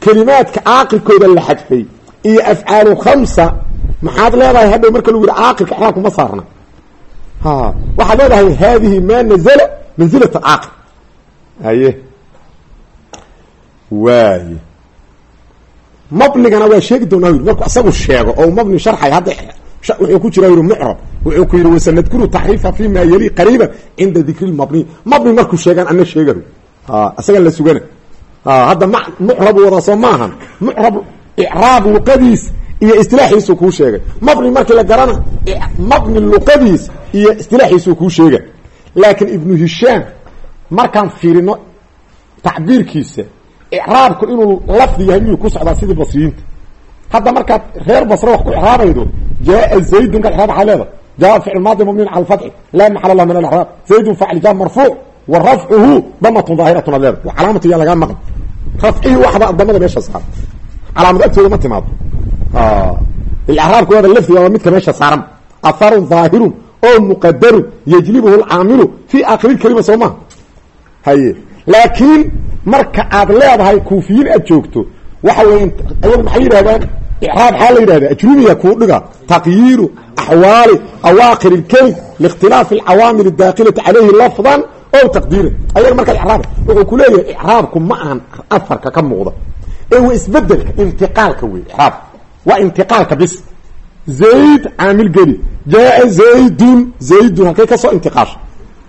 kelimaadka caaqilkooda la xadfay iyo afcaalu khamsa maxaad leedahay hadhow marka lagu yihi caaqilka icraabku ma saarna. Ha waxaad leedahay haadihi ma nazala manzilat alcaaqil haye. Waaye mabnigana waa sheegi doonaa yiri markuu isagu sheego oo mabni sharxay hadda wuxuu ku jira yiri mucrab wuxuu ku yidhi wasanadkuru taxriifa fi ma yali qariiba cinda dikri lmabni. Mabni markuu sheegaan ana sheegayo isagan la sugana. Hadda m mucrabu wada soo maahan mucrab icraab luqadiis iyo istilaaxiisuu kuu sheegay. Mabni markii la garana mabni luqadiis iyo istilaaxiisuu kuu sheega laakiin ibnu hishaam markaan fiirino tacbiirkiisa icraabku inuu lafdi yahay miyuu ku socdaa sidii basriyiinta? Hadda markaad reer basre wax ku icraabaydo jaaa zaydun ka icraab waxaa leeda jaa ficil maadi mabniin cala alfatxi laa maxal lah min alacraab zaydun facil jaa marfuuc wa damatun daahiratun ad calaamatu yaa lagaa maqan. Rafcihii waxba damada meesha saar calaamad agtooda ma timaado. Icraabka waada lafdiga midka meesha saaran. Aharun daahirun oo muqadarun yajlibuhu lcaamilu fii aakhiri kelima soo maha haye laakiin marka aad leedahay kuufiyiin aad joogto waxa weya ayagu maxay yidhahdaan icraab xaa la yidhahda ajrumiya kuu dhiga taqyiiru axwaali awaakir اlkelim liikhtilaafi alcawaamil اdaakilati calayhi lafdan o taqdiiran ayaga markaa icraab wuxuu ku leeyahay icraabku ma ahan afarka ka muuqda. Ee waa isbeddelka intiqaalka wey icraabka waa intiqaalka bis. Zayd caamil geli. Jaaa zaydun zaydun halkay ka soo intiqaasha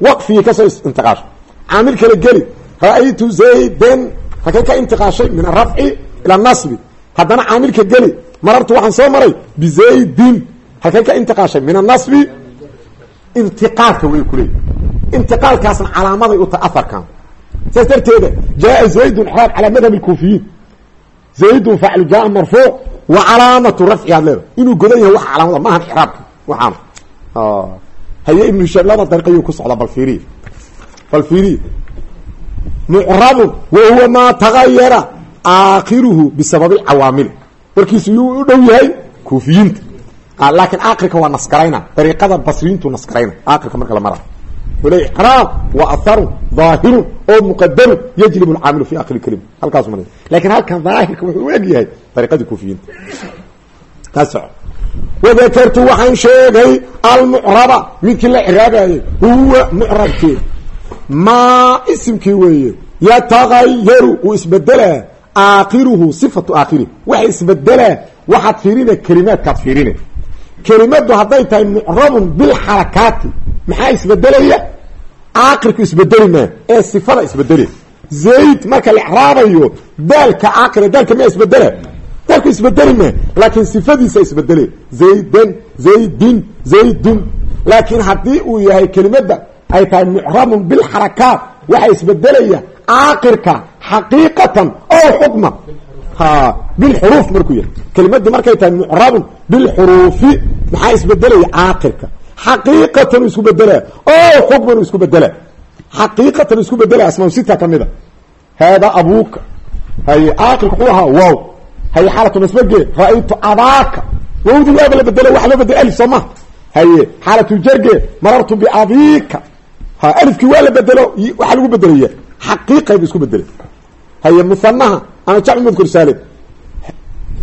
waqfigii ka soo intiqaasha caamil kale geli ra'aytu zaydan halkay ka intiqaashay min arafci ila nasbi haddana caamilka geli marartu waxaan soo maray bizaydin halkay ka intiqaashay min anasbi intiqaalka way kuleeyahy intiqaalkaasna calaamaday u tahay afarkan. Saas darteeda jaaa zaydun icraab calaa madhab lkuufiyiin zaydun faclu jaa marfuuc wa calaamatu rafci aad leeda inuu godan yahay wax calaamada maahan icraabka waxaana. Haye ibnu hishaam laba dariiqayuu ku socdaa bal mucrabun wa huwa maa tagayara aakhiruhu bisababi alcawaamili warkiisu yuu u dhow yahay kuufiyiinta. Laakiin aakirka waa naskarayna dariiqada basriyiintu naskarayna aakirka marka la mara wle icraab wa aharun daahirun oo muqadarun yajlib alcaamilu fi akhiri kelima halkaasu mar laakiin halkan daahirka wuxuu u eg yahay dariiqadii kuufiyiinta. Ka soco wadakartu waxaan sheegay almucraba midkii la ciraabayay huwa mucrabkee maa isimkii weeye yatagayaru wuu isbedelaa. Aakhiruhu sifatu aakhiri. Waxa isbedelaa waxaad fiirina kelimaadkaad fiirina kelimadu hadday tahay mucrabun bilxarakaati maxaa isbedelaya? Aakirku isbedeli maa ee sifada isbedeli zayd marka la icraabayo daalka aakira daalka miyaa isbedela. Daalku isbedeli maa laakiin sifadiisa isbedele zaydan zaydin zaydun. Laakiin haddii uu yahay kelimada ay tahay mucrabun bilxarakaat waxaa isbedelaya aakirka xaqiiqatan oo xukma. Bilxuruuf markuu yahay kelimadii markay tahay mucrabun bilxuruufi maxaa isbedelaya aakirka? Xaqiiqatan isku bedelaa oo xukman isku bedelaa xaqiiqatan isku bedelaa asmaa sita ka mida. Haadaa abuuka. Haye aakirka wuxuu ahaa wow. Haye xaalatu nasbage ra'aytu abaaka. Wawdi waaba la bedelo waxa loo bedela alif soo maha haye xaalatu jarge marartu biabiika ha alifkii waa la bedelo waxaa lagu bedelaya xaqiiqaybu isku bedelay. Haye musanaha ama jamc mudkur saalim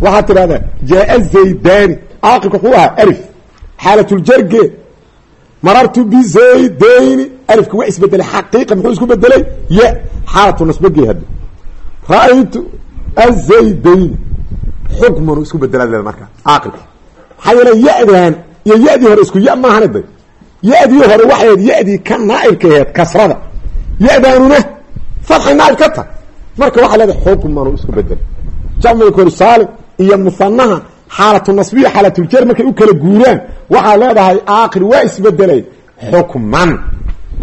waxaad tidhahdaa jaa zaydani aakirka wuxuu ahaa alif. Xaalatuljarge marartu bizaydayni alifka waa isbedelay xaqiiqa muxuu isku bedelay. Ya xaalatu nasbage hadda. Ra'aytu azaydayni xukmanu isku bedelaad leeda markaa aakirka. Maxaa yeele ya-dan iyo ya-dii hore isku ya maahan day ya-dii hore waxay ahayd ya-dii ka naaibka aheed kasrada. Ya-daanuna fadxay naaib ka ta marka waxaa leedahay xukmanu isku bedelay jamcul saalim iyo musanaha xaalatu nasbiya xaalatuljar markay u kala guuraan waxaa leedahay aakir waa isbedelay xukman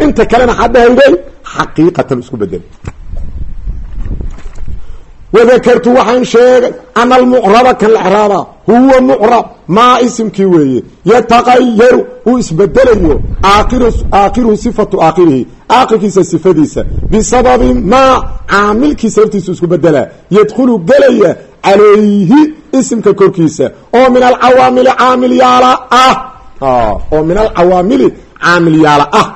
inta kalena xadahayday xaqiiqatan isku bedelay wadakartu waxaan sheegay ana almucraba kan la craaba huwa mucrab maa isimkii weeye. Yataqayaru uu isbedelayo. Aakhiruhu sifatu aakhirihi. Aakhirkiisa sifadiisa. Bisababi maa caamilkii sababtiisu isku bedelaa yadkhulu gelaya calayhi isimka korkiisa. Oo min alcawaamili caamil yaalla ah. Oo min alcawaamili caamil yaalla ah.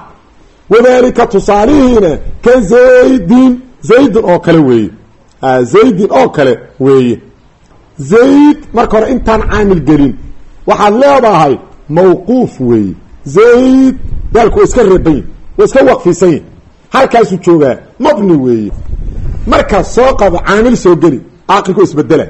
Wadalika tusaalihiina ka zaydin zaydin oo kale weeye zaydin oo kale weeye. Zayd marka hore intaan caamil gelin. Waxaad leedahay mawquuf weeye. Zayd daalku waa iska reebanyi waa iska waqfisanyi halkaasuu joogaa mabni weeye. Marka soo qabo caamil soo geli aakirka isbedela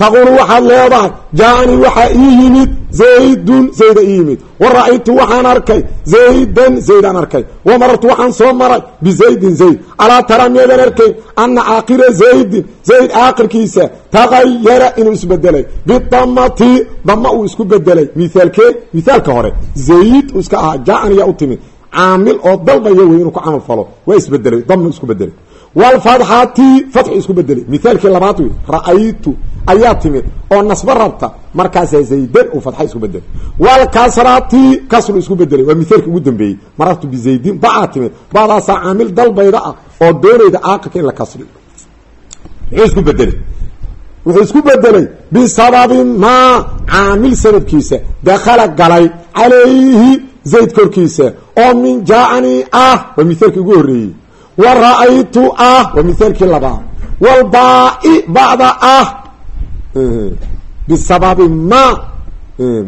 taqulu waxaad leedahay jaa-anii waxaa ii yimid zaydun zayda ii yimid wa ra'aytu waxaan arkay zaydan zaydaan arkay wa marartu waxaan soo maray bizaydin zayd alaa tara miyadan arkayn ana aakhira zaydin zayd aakhirkiisa tagayara inuu isbedelay bidamati dama uu isku bedelay mithaalkee mithaalka hore zayd iska ahaa jaa-aniyaa u timid caamil oo dalbaya wey inuu ku camal falo waa isbedelay dama isku bedelay wlfadxati fadxu isku bedelay mithaalkii labaad wey ra'aytu ayaa timid oo nasbo rabta markaasaa zaydan uu fadxa isku bedelay wlkasrati kasru isku bedelay waa mithaalkii ugu dambeeyey marartu bizaydin bacaa timid bacdaasaa caamil dalbayda ah oo doonayda aakirka in la kasri muxuu isku bedelay wuxuu isku bedelay bisababi maa caamil sababkiisa dakala galay calayhi zayd korkiisa oo min ah waa mithaalkii ugu horreeyey wa ra'aytu ah waa mithaalkii labaad walbaa-i bacda ah bisababi ma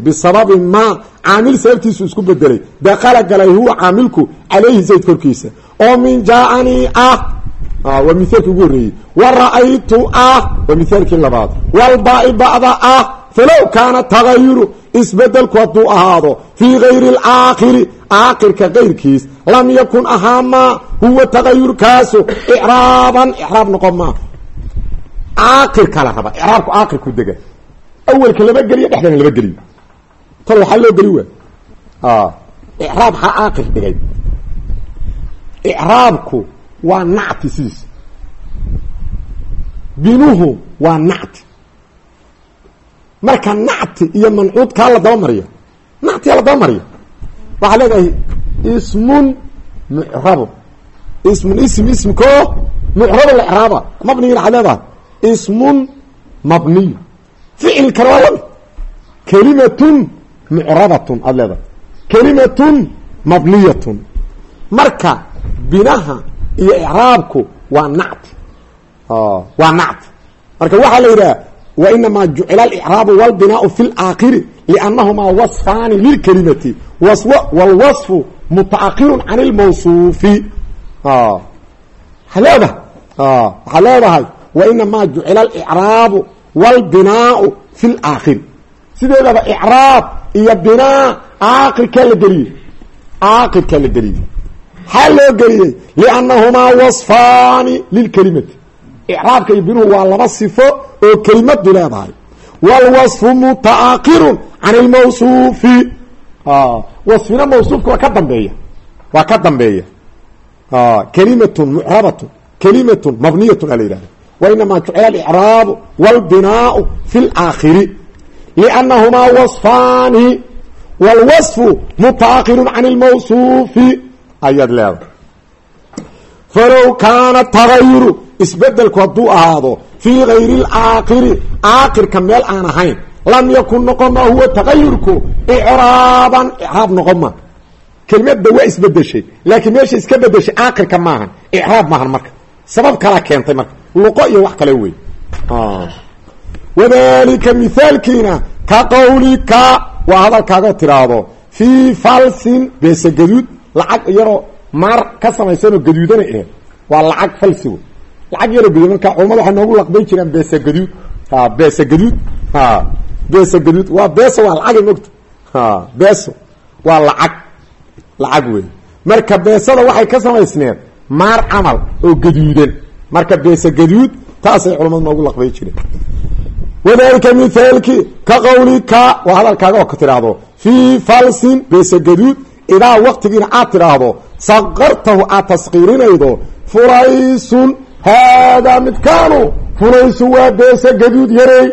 bisababi ma caamil sababtiisu isku bedelay dakala galay huwa caamilku calayhi zayd korkiisa oo min jaa-anii ah waa mithaalkii ugu horreeyey wa ra'aytu ah waa mithaalkii labaad walbaa-i bacda ah falow kaana tagayuru isbedelku hadduu ahaado fii gayri alaakhiri aakhirka kayrkiis lam yakun ahaamaa huwa tagayurkaasu icraaban icraab noqon maa aakhirka la raba icraabku aakhirku dega awelka lama geliyo dhexdana lama geliyo. Tan waxaa loo geli waa icraab ha aakhir dhigay. Icraabku waa nacti sidiisa binuhu waa nacti. Marka nacti iyo mancuud kaa la daba mariya nactiyaa waxaa leedahay ismun mucrabun ismun ism ismko mucrabun la icraaba mabnigina waxaad leedahay ismun mabniy ficilkana waa lami kelimatun mucrabatun aada leedahay. Kelimatun mabniyatun. Marka binaha iyo icraabku waa nacti waa nacti marka waxaa la yidhaha wainamaa jucila alicraabu walbinaau fi laakhiri liannahumaa wasfaani lilkelimati wlwasfu mutaahirun can lmawsuufi waxaa leedahay waxaa leedahay wa inamaa jucila alicraabu wاlbinaau fi laakhiri sideedaba icraab iyo binaa aakirkaa la geliyey aakirkaa la geliyey maxaa loo geliyey liannahumaa wasfaani lilkelimati icraabka iyo binuhu waa laba sifo oo kelimadu leedahay wاlwaصfu mutaakirun can اlmawsuufi wasfina mawsuufka waa ka dambeeya waa ka dambeeya kalimatun mucrabatun kalimatun mabniyatun ala yihahda wainamaa jucila alicraabu walbinaau fi laakhiri liannahumaa wasfaani walwasfu mutaakirun can lmawsuufi ayaad leedahay falow kaana tagayuru isbedelku hadduu ahaado fii gayri laakhiri aakhirka meel aan ahayn lam yakun noqon ma huwa tagayurku icraaban icraab noqon ma. Kelimada waa isbedeshay laakiin meesha iska bedeshay aakirka maahan icraab maahan marka. Sabab kalaa keentay marka luqo iyo wax kale wey wadalika mithaalkiina ka qawlika waa hadalkaaga tiraahdo fii falsin beese gaduud lacag yaroo maar ka samaysanoo gaduudana aheed waa lacag falsi wey lacag yaroo gaduud marka culamada waxay noogu laqbay jiraan beese gaduud. A beese gaduud a beese gaduud waa beeso waa lacagay mogta a beeso waa lacag. Lacag wey marka beesada waxay ka samaysneed maar camal oo gaduudan. Marka beese gaduud taasay culamadu noogu laqbay jireen. Wadalika mithaalki ka qawlika waa hadalkaaga oo ka tidhaahdo fii falsin beese gaduud idaa waqtigiina aad tidhaahdo saqartahu aad taskiirinaydo fulaysun haadaa midkaanu fulaysun waa beese gaduud yarey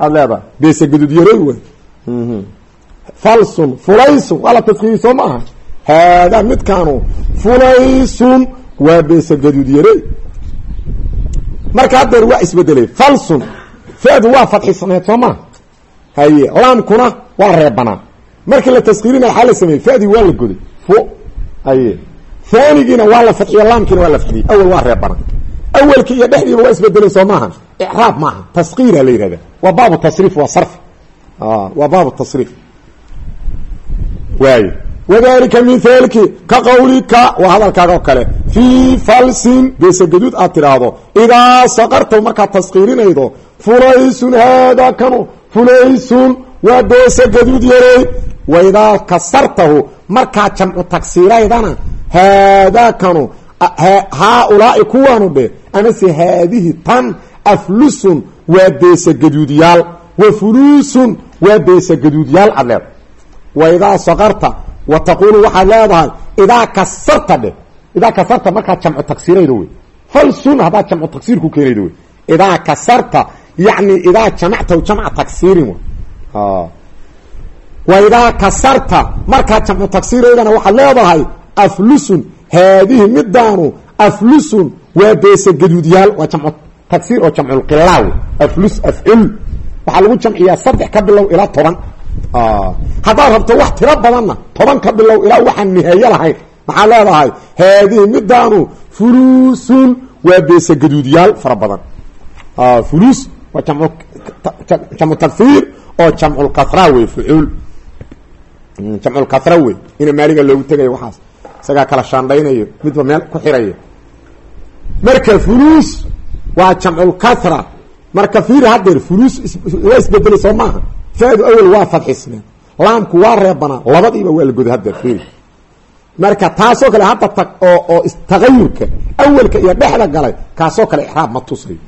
aad leedahay beese gaduud yarey wey falsun fulaysun waa la taskiiri soo ma aha haadaa midkaanu fulaysun waa beese gaduud yarey marka haddeer waa isbedelay falsun fadu waa fadxisneed soo maa haye laamkuna waa reebanaa markii la taskiirinaya waxaa la sameeyey fadii waa la goday. Fu haye. Haanigiina waa la fadxiyo laamkiina waa la fadxiyey awel waa reebanaa awelkii iyo dhexdiiba waa isbedelay soo maaha icraab maaha taskiira la yihahda waa baabu tasriif waa sarfi waa baabu tasriif. Waayo. Wadalika mithaalki ka qawlika waa hadalkaaga oo kale. Fii falsin beese gaduud aad tidhaahdo idaa saqartaw markaad taskiirinaydo fulaysun haadaa kanu fulaysun waa beese gaduud yarey wa idaa kasartahu markaad jamcu tagsiiraydana haadaa kanu haaulaai kuwaanu dhe amase haadihi tan aflusun waa beese gaduudyaal wa fuluusun waa beese gaduudyaal aad leeda wa idaa saqarta wa taquulu waxaad leedahay idaa kasarta dheh idaa kasarta markaad jamcu tagsiiraydo wey. Falsun haddaad jamcu tagsiir ku keenaydo wey. Idaa kasarta yacni idaa jamactahu jamca tagsiirin wa idaa kasarta markaad jamcu tagsiiraydana waxaad leedahay aflusun haadihi midaanu aflusun waa beese gaduudyaal waa jamcu tagsiir oo jamculqilaaw aflus afcul waxaa lagu jamciyaa saddex ka bilow ilaa toban haddaad rabto wax tiro badanna toban ka bilow ilaa waxaan niheeyo lahayn maxaa leedahay haadihi midaanu fuluusun waa beese gaduudyaal fara badan fulus waa jamcu tagsiir oo jamculkahra wey fucuul ina maaliga loogu tegayo isagaa kala shaandhaynayo midba meel ku xirayo. Marka fuluus waa jamculkahra marka fiiri haddeer fuluus waa isbedelay soo maaha. Faadu awel waa fadxisneed laamku waa reebanaa labadiiba waa la goday haddeer fiiri. Marka taasoo kale hadda tag oo oo tagayurka awelka iyo dhexda galay kaasoo kale ixraab ma tusayo.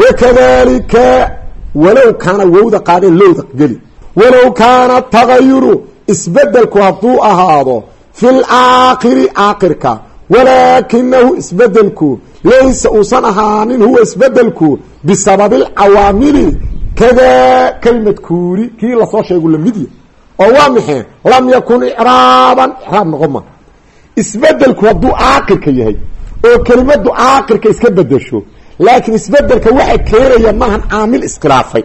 Wakadalika walow kaana wowda qaadee lowda geli. Walow kaana tagayuru isbedelku hadduu ahaado fi laakiri aakirka walaakinahu isbedelku laysa uusan ahaanin huwa isbedelku bisababi alcawaamili kadaa kalmadkuuri kii la soo sheegu lamidya oo waa maxay? Lam yakun icraaban icraab noqon ma. Isbedelku hadduu aakirka yahay oo kelimadu aakirka iska bedesho laakiin isbeddelka waxa keenaya maahan caamil iskhilaafay.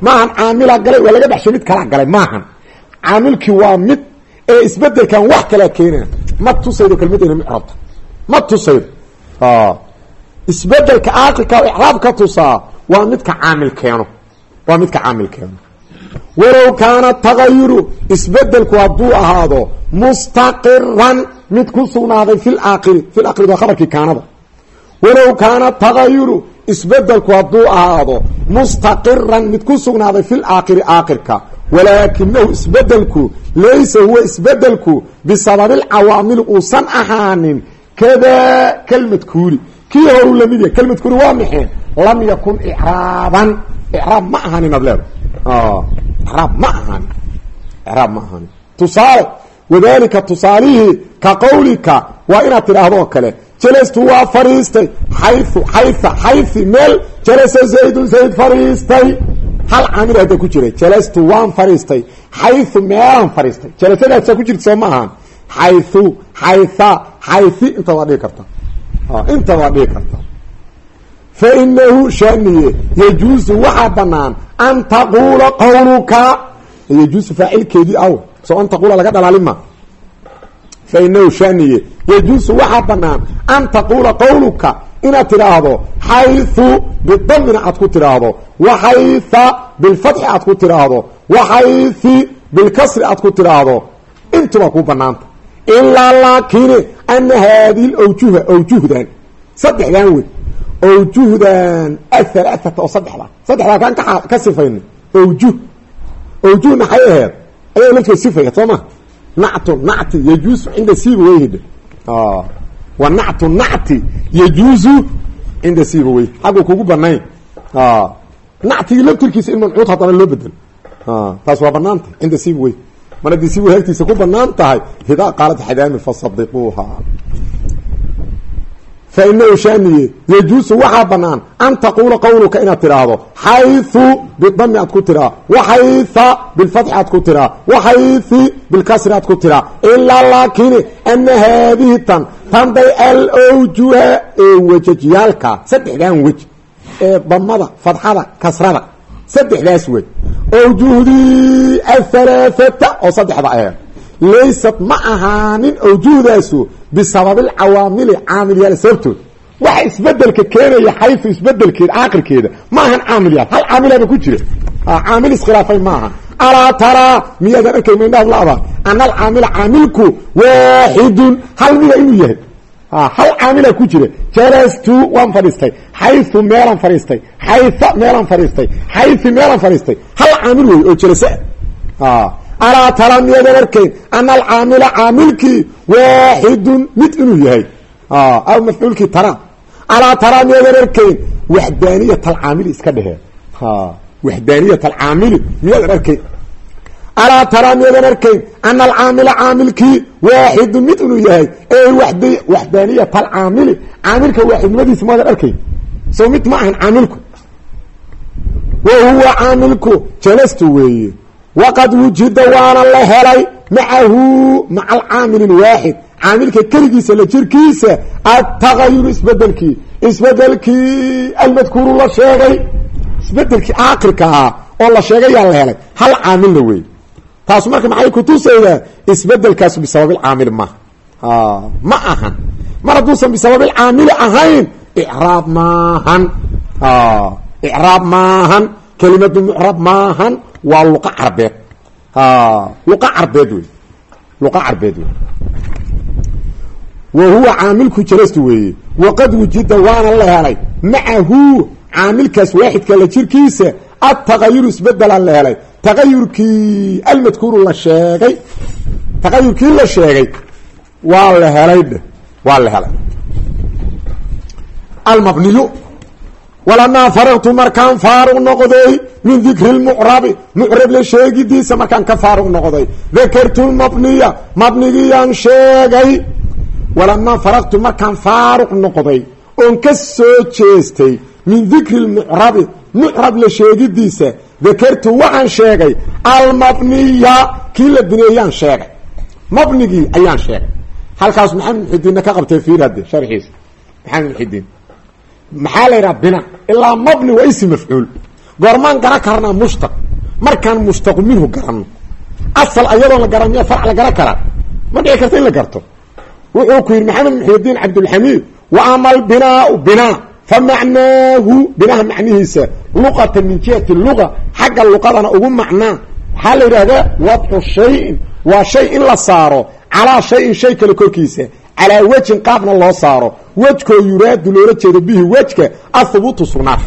Maahan caamila galay waa laga dhexshay mid kalaa galay maahan. Caamilkii waa mid ee isbedelkan wax kalaa keenaya ma tusaydo kelmadayna micrabta ma tusaydo. Isbedelka aakirka oo icraab ka tusaa waa midka caamil keeno. Waa midka caamil keeno. Walow kaana tagayuru isbedelku hadduu ahaado mustaqiran mid ku sugnaaday fi laakiri fi laakiri waa khabarkii kaanada. Walow kaana tagayuru isbedelku hadduu ahaado mustaqiran mid ku sugnaaday fi laakiri aakirka walaakinahu isbedelku laysa huwa isbedelku bisababi lcawaamili uusan ahaanin. Kadaa kalmadkuuri kii horuu la mid yahay kalmadkuuri waa maxay lam yakun icraaban. Icraab ma ahaanin ad leeda icraab ma ahaanin. Icraab ma ahaanin. Tusaale wadalika tusaalihii ka qawlika waa inaad tidhaahdo kale jalastu waa fadhiistay xayu xaya xayi meel jalasa zaydun zayd fadhiistay hal caamil hadda ku jira jalastu waan fadhiistay xayu meelaan fadhiistay jalasadaasa ku jirta soo ma ahaan xayu xaya xayi inta waa dhigi karta. Inta waa dhigi karta. Fa inahu shaniye yajuusu waxaa banaan an taquula qawluka. Yajuusu faacilkeedii aw soo an taquula laga dhalaalima fa inahu shaniye yajuusu waxaa banaan an taquula qawluka inaad tidhaahdo xayu bidamina aad ku tidhaahdo waxaya bilfatxi aad ku tidhaahdo waxayi bilkasri aad ku tidhaahdo intuba ku banaanta ilaa laakine ana haadihi awjuha awjuhdan saddexdan wey awjuhdan ahalaaata oo saddexda. Saddexdaa kaan ka ka sifayna awjuh. Awjuh maxay aheed. Ayaa lafteed sifaya soo ma? Nactu nacti yajuusu cinda siiba weyhidha wa nactu nacti yajuusu cinda siiba wey. Xaggu kugu banayn. Nactigii laftirkiisa in mancuud haddana loo bedelo taas waa banaanta. Cinda siiba wey. Mar haddii siiba wey agtiisa ku bannaan tahay hidaa qaalat xadaami fasadiquuha fa inahu shaniye yajuusu waxaa banaan an taquula qawluka inaad tidhaahdo xayu bidami aad ku tiraa waxaya bilfatxi aad ku tiraa waxayi bilkasri aad ku tiraa ilaa laakini ana haadihi tan tanday alwjuha ee wejajyaalka saddexdan wej ee damada fadxada kasrada saddexdaas wej awjuhdii ahalaaata oo saddexda laysat ma ahaanin awjuhdaasu bisababilcawaamili caamilyaal sababtood. Waxa isbeddelka keenaya xayu isbedelkeeda aakirkeeda ma ahan caamilyaal hal caamilaba ku jira caamil iskhilaafay maaha alaa taraa miyaadan arkay maydhaaf laaba ana alcaamila caamilku waaxidun hal mida inuu yahay? Hal caamila ku jira jalastu waan fadhiistay. Xayu meelaan fadhiistay. Xaya meelaan fadhiistay. Xayi meelaan fadhiistay. Hal caamil wey oo jalasa alaa tara miyadan arkayn ana alcaamila caamilkii waaxidun mid inuu yahay. Aw mafcuulkii tara alaa tara miyadan arkayn waxdaaniyat alcaamili iska dhehee waxdaaniyat alcaamili miyadan arkayn alaa tara miyadan arkayn ana alcaamila caamilkii waaxidun mid inuu yahay. Ee waxdaaniyat alcaamili caamilka waaxidnimadiisa miyadan arkayn soo mid ma ahan caamilku wa huwa caamilku jalastu weeye waqad wujida waana la helay macahu maca alcaamili waaxid caamilka keligiisa la jirkiisa atagayuru isbedelkii isbedelkii almadkuuru la sheegay isbedelkii aakirka ahaa oo la sheegayaa la helay hal caamilna wey taas marka maxay kutusaydaa isbedelkaasu bisababilcaamili maaha ma ahan mar hadduusan bisababilcaamili ahayn icraab maahan icraab maahan kelimadu mucrab maahan waa luqa carbeed. Luqa carbeed wey luqa carbeed wey wa huwa caamilku jalastu weeye. Waqad wujida waana la helay. Macahu caamilkaas waaxidka la jirkiisa atagayuru isbedela la helay. Tagayurkii almadkuuru la sheegay. Tagayurkii la sheegay waa la helay dheh waa la helay. Almabniyu walamaa faraqtu markaan faaruq noqday min dikri lmucrabi mucrab la sheegidiisa markaan ka faaruq noqday. Dakartu lmabniya mabnigiyaan sheegay. Walamaa faraqtu markaan faaruq noqday. Oon ka soo jeestay min dikri lmucrabi mucrab la sheegidiisa. Dakartu waxaan sheegay almabniya kii la bineeyaan sheegay. Mabnigii ayaan sheegay. Halkaas maxamed muxidiinna ka qabtay fiirade sharxiisa. Maxamed muxidiin maxaa la yidhaha bina? Ilaa mabni waa isi mafcuul. Goormaan garan karnaa mushtaq. Markaan mushtaqu minhu garanno asal ayadoon la garan miya farc la garan karaa? Ma dhici karta in la garto. Wuxuu ku yidhi maxamed muxidiin cabdulxamiid wa ama albinaau binaa fa macnaahu binaha macnihiisa luqata min jihati luga xagga luqadana ugu macnaa. Waxaa la yidhahdaa wadcu shayin waa shay in la saaro calaa shayin shay kale korkiisa calaa wejin qaabna loo saaro. Wejkoo yuraadu loola jeedo bihi wejka ahubuutu sugnaata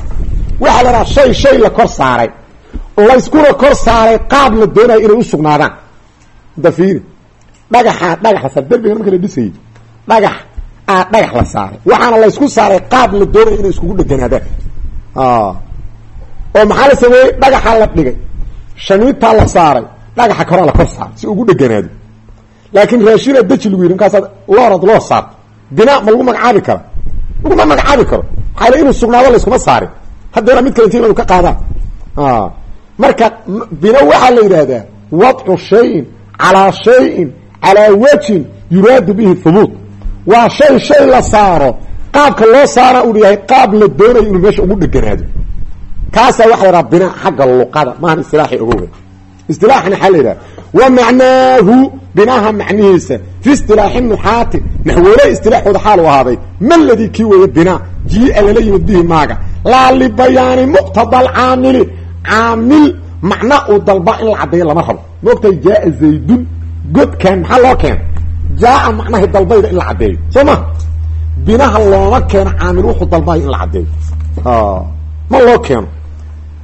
waxaa la dhaha shay shay la kor saaray. Layskuna kor saaray qaab la doonayo inay u sugnaadaan. Da fiiri dhagaxaa dhagax la saaray. Derbiga marka la dhisayay dhagax aa dhagax la saaray. Waxaana laysku saaray qaab la doonayo inay iskugu dheganaadaan. Oo maxaa la sameeyey? Dhagaxaa la dhigay. Shamiitaa la saaray. Dhagaxa koraa la kor saaray si ugu dheganaado laakiin raashina deji lagu yidhi markaasaad loorad loo saarto binaa ma lagu magacaabi karo. Laguma magacaabi karo. Maxaa l inuu sugnaado layskuma saarin. Haddeena mid kale inti inadu ka qaadaan marka bina waxaa la yidhaahdaa wadcu shayin calaa shayin calaa wejin yuraadu bihi hubuut waa shay shay la saaro. Qaabka loo saara uu yahay qaab la doonayo inuu meesha ugu dheganaado. Kaasaa waxa la yidhaha bina xagga luqada maahan istilaaxi ogoga istilaaxna waxaa la yidhaha wa macnaahu binaha macnihiisa fi istilaaxi nuxaati naxwoole istilaaxooda xaal u ahaaday ma ladii kii weeye binaa jii-a lala yimid bihi maaga laa libayaani muqtada alcaamili caamil macna uu dalba in la caddeeyo lama rabo moogtahay jaaa zaydun godkan maxaa loo keena jaaa macnahay dalbayda in la caddeeyo soo ma binaha looma keeno caamil wuxuu dalbayo in la caddeeyo ma loo keeno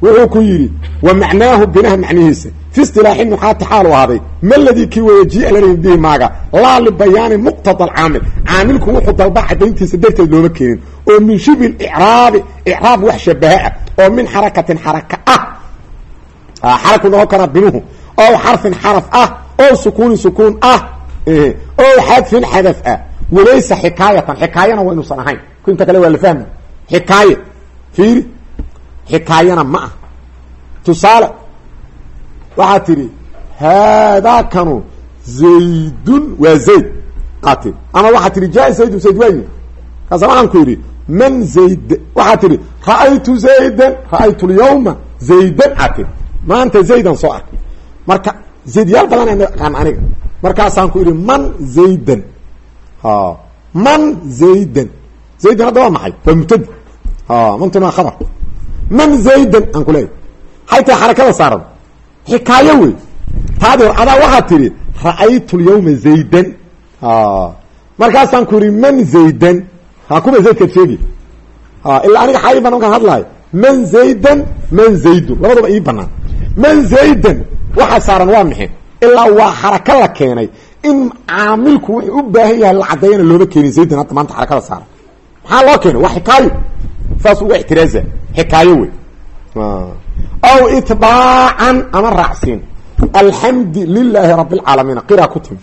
wuxuu ku yidhi wa macnaahu binaha macnihiisa fi istilaaxi nuxaati xaalu ahaaday ma ladii kii weeye jia lala bihi maaga? Laa libayaani muqtada alcaamil caamilku wuxuu dalba cadayntiisa darteed looma keenin. Oo min shibi icraabi icraab wax shabaha ah oo min xarakatin xaraka ah. Xaraku noqon karaa binuhu. Oo xarfin xaraf ah oo sukuunin sukuun ah oo xadfin xadaf ah walaysa xikaayatan xikaayana waa ahayn. Inta kale waa la fahma xikaaye fiiri xikaayana ma ah. Tusaale waxaa tidhi haadaakanu zaydun waa zayd aa ama waxaa tihi jaa zaydun zayd waa yimi kaasa waxaan ku yidhi man zayd waxaa tidhi ra'aytu zaydan ra'aytu lyawma zaydan aa maanta zaydan soo arkay marka zaydyaal badan aqaan aniga. Markaasaan ku idhi man zaydan. Man zaydan. Zaydan hadda waa maxay? Waa mubtadi. Mantuna khabar man zaydan aan ku leeyahy hay tahay xarakada saaran. Xikaayo wey taadi hor adaa waxaad tidhi ra'aytu lyawma zaydan. Markaasaan ku idhi man zaydan. Ha kuma zaydkaad sheegi. Ilaa aniga xaa ii banaan kaan hadlaayo man zaydan man zaydun labadaba ii banaan man zaydan waxaa saaran waa maxay ilaa waa xaraka la keenay. In caamilku wuxuu u baahan yahay la caddeeyana looma keenin zaydan hadda maanta xarakada saaran. Maxaa loo keenay? Waa xikaayo. Saas uga ixtiraaza xikaayo wey. Aw itbaacan ama raacsiin. Alxamdi lilaahi rabi اlcaalamiin qira ku timi.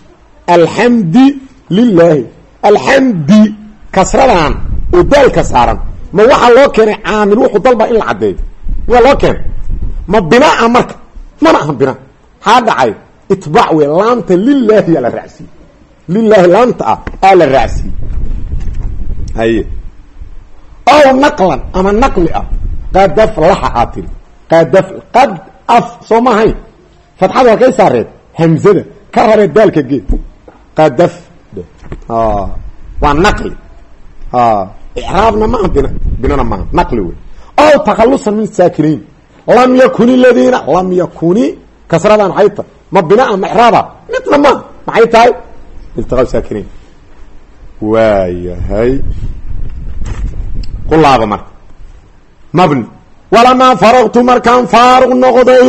Alxamdi lilaahi alxamdi kasradan. Oo daalka saaran. Ma waxaa loo keenay caamil? Wuxuu dalba in la caddeeyo. Miyaa loo keenay. Ma binaa marka? Mana aha bina haa dhacay. Itbaac wey. Laamta lilaahi aa la raacsiye lilaahi laamta ah aa la raacsiye haye. Aw naqlan ama naqli ah qadaf laxa aad tiri qadaf qad af soo ma ahayn. Fatxada halkay saareed. Hamzada ka rareed daalka geed. Qadaf waa naqli. Icraabna maaha bina binana maaha naqli wey aw takhalusan min saakinayn lam yakuni ladiina lam yakuni kasradan maxay tahay ma binaa ma icraaba midna ma maxay tahay. Iltiqa saakinayn waayahay qulaaba marka mabni walamaa faraqtu markaan faaruq noqday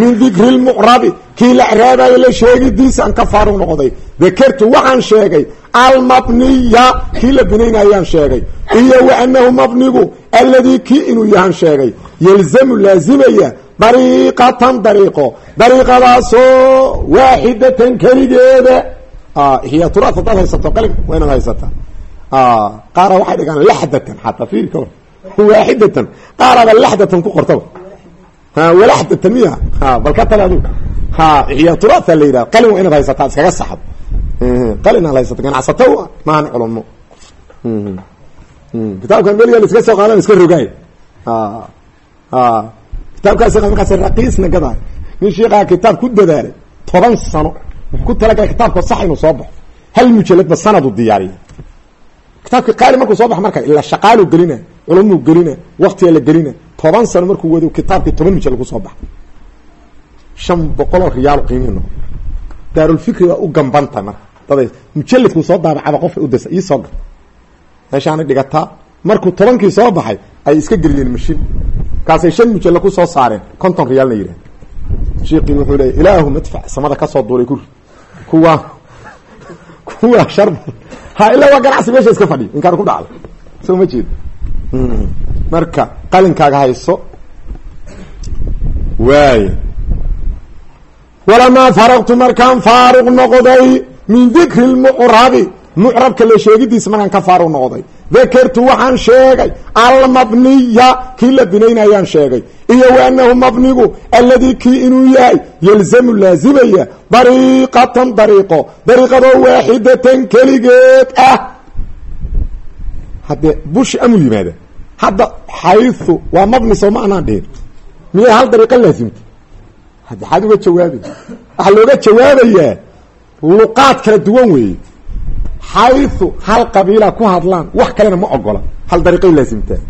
min dikri lmucrabi kii la craabayo la sheegidiisa aan ka faaruq noqday dakertu waxaan sheegay almabniya kii la binaynayaan sheegay iyo wa anahu mabnigu alladii kii inuu yahan sheegay yalzamu laazimaya dariiqatan dariiqo dariiqadaasoo waaxidatan keligeeda ixyaatura hadaad haysato qalin waa inaad haysataa qaara waxay dhigaan laxdatan xataa fiiri ka war waaxidatan qaaraba laxdatan ku qortaba walaxdatan miya bal ka tale adu ha ixyaaturata la yidhaha qalin waa inaad haysataa iskaga saxdo qalin aad haysato ganacsato maahan culamo kitaabkan meliga la iska soo qaadan iska rogaay kitaabkaas markaas raqiisna gadaay nin sheekaa kitaab ku dadaalay toban sano wuxuu ku talagalay kitaabkoo sax inuu soo baxo hal mujaladba sanadu diyaariya kitaabki qaali markuu soo bax marka ilaa shaqaalu gelina culumuu gelina waktiga la gelina toban sano markuu wado kitaabkii toban mujal ku soo baxa shan boqoloo riyaal qiimihi daarulfikri waa u gambanta marka daday mujalladkuu soo daabacaba qofka udasa ii soo gal. Meeshaanay dhigataa markuu tobankii soo baxay ay iska geliyeen mashin kaasay shan mujalla ku soo saareen konton riyaalna yidhah shiiqii wuxuu leeya ilaahu madfac samada ka soo duulay kuri kuwa kuwa shar ha ilaa waa ganacsi meesha iska fadhiyo inkaan ku dhacdo. Soo ma jeedo marka qalinkaaga hayso waay. Walamaa faraqtu markaan faaruq noqday min dikri lmucrabi mucrabka la sheegidiisa markaan ka faaruq noqday. Dakartu waxaan sheegay almabniya kii la binaynayaan sheegay. Iyo wa anahu mabnigu alladii kii inuu yahay yalzamu laazimaya dariiqatan dariiqo. Dariiqadoo waaxidatan keligeed ah. Haddee bushi amul yimaada hadda xaysu waa mabni soo ma anaan dhihin miyay hal dariiqo laazimta hadda xaad uga jawaabay waxaa looga jawaabayaa luqaad kala duwan weeye. Xaysu hal qabiila ku hadlaan wax kalena ma ogola. Hal dariiqay laasimtaa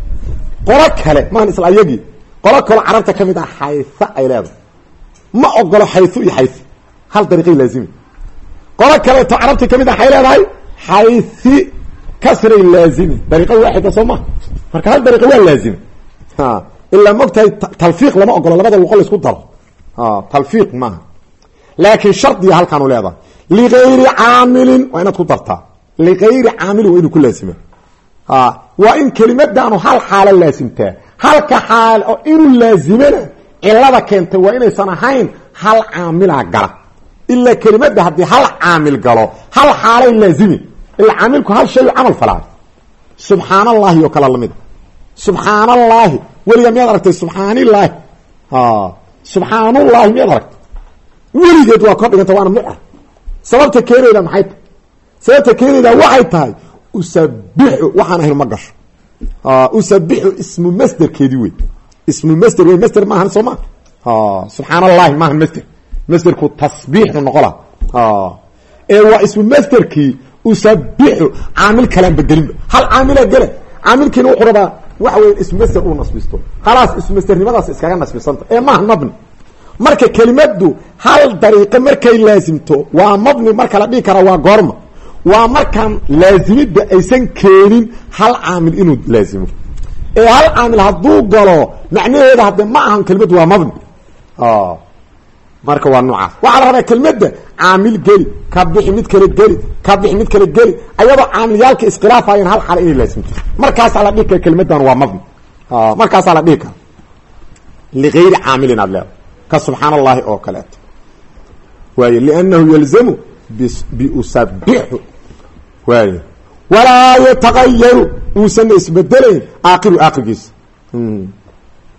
qolo kale maan isla ayagii qolo kaloo carabta ka mid ah xaysa ay leedahay. Ma ogolo xaysu iyo xaysi hal dariiqay laazimi qolo kaleeto carabtii ka mid ah waxay leedahay xaysi kasray laazimi dariiqa waaxida soo maha marka hal dariiqa waa laazimi ilaa mogtahay talfiiq lama ogolo labada luqo la isku daro. Talfiiq maaha. Laakiin shardiya halkaanu leedahay. Ligayri caamilin waa inaad ku dartaa. Ligayri caamilin waa inuu ku laazima waa in kelimadaanu hal xaalo laasimtaa halka xaal oo inuu laazimana cilada keentay waa inaysan ahayn hal caamilaa gala. Ilaa kelimada haddii hal caamil galo hal xaalay laazimi ilaa caamilku hal shay camal falaa subxaan allahi oo kale lamida subxaan allaahi weliga miyaad aragtay subxaanillaahi subxaanullahi miyaad aragtay? Weligeed waa kor dhiganta waana mucrab sababta keenayda maxay tahay? Sababta keenayda waxay tahay usabixu waxaan ahayn ma gasho. Usabixu ismu masderkeedii wey ismu masder wey masder maahan soo ma? Subxaan allahi maahan masder masderku tasbiixu noqola. Ee waa ismu masderkii usabixu caamil kalaan bedelinba hal caamilaa gela caamilkiina wuxuu rabaa waxa weya ismu masder uu nasbisto. Khalaas ismu masdernimadaas iskaga nasbisanta. Ee maaha mabni. Marka kelimadu hal dariiqo markay laasimto waa mabni marka la dhihi karaa waa goorma. Waa markaan laazimidda aysan keenin hal caamil inuu laazimo ee hal caamil hadduu galo macnaheeda hadde ma ahan kelimadu waa mabni marka waa noocaas waxaa la rabaa kelmadda caamil geli ka bixi mid kale geli ka bixi mid kale geli ayadoo caamilyaalka iskhilaafayeen hal xaala inay laasimto markaasaa la dhihi kara kelimadan waa mabni markaasaa la dhihi kara ligayri caamilin aad leeda ka subxaan allahi oo kaleeto. Waay liannahu yalzamu biusabixu waay walaa yatagayaru uusanna isbedelayn aakiru aakirkiisa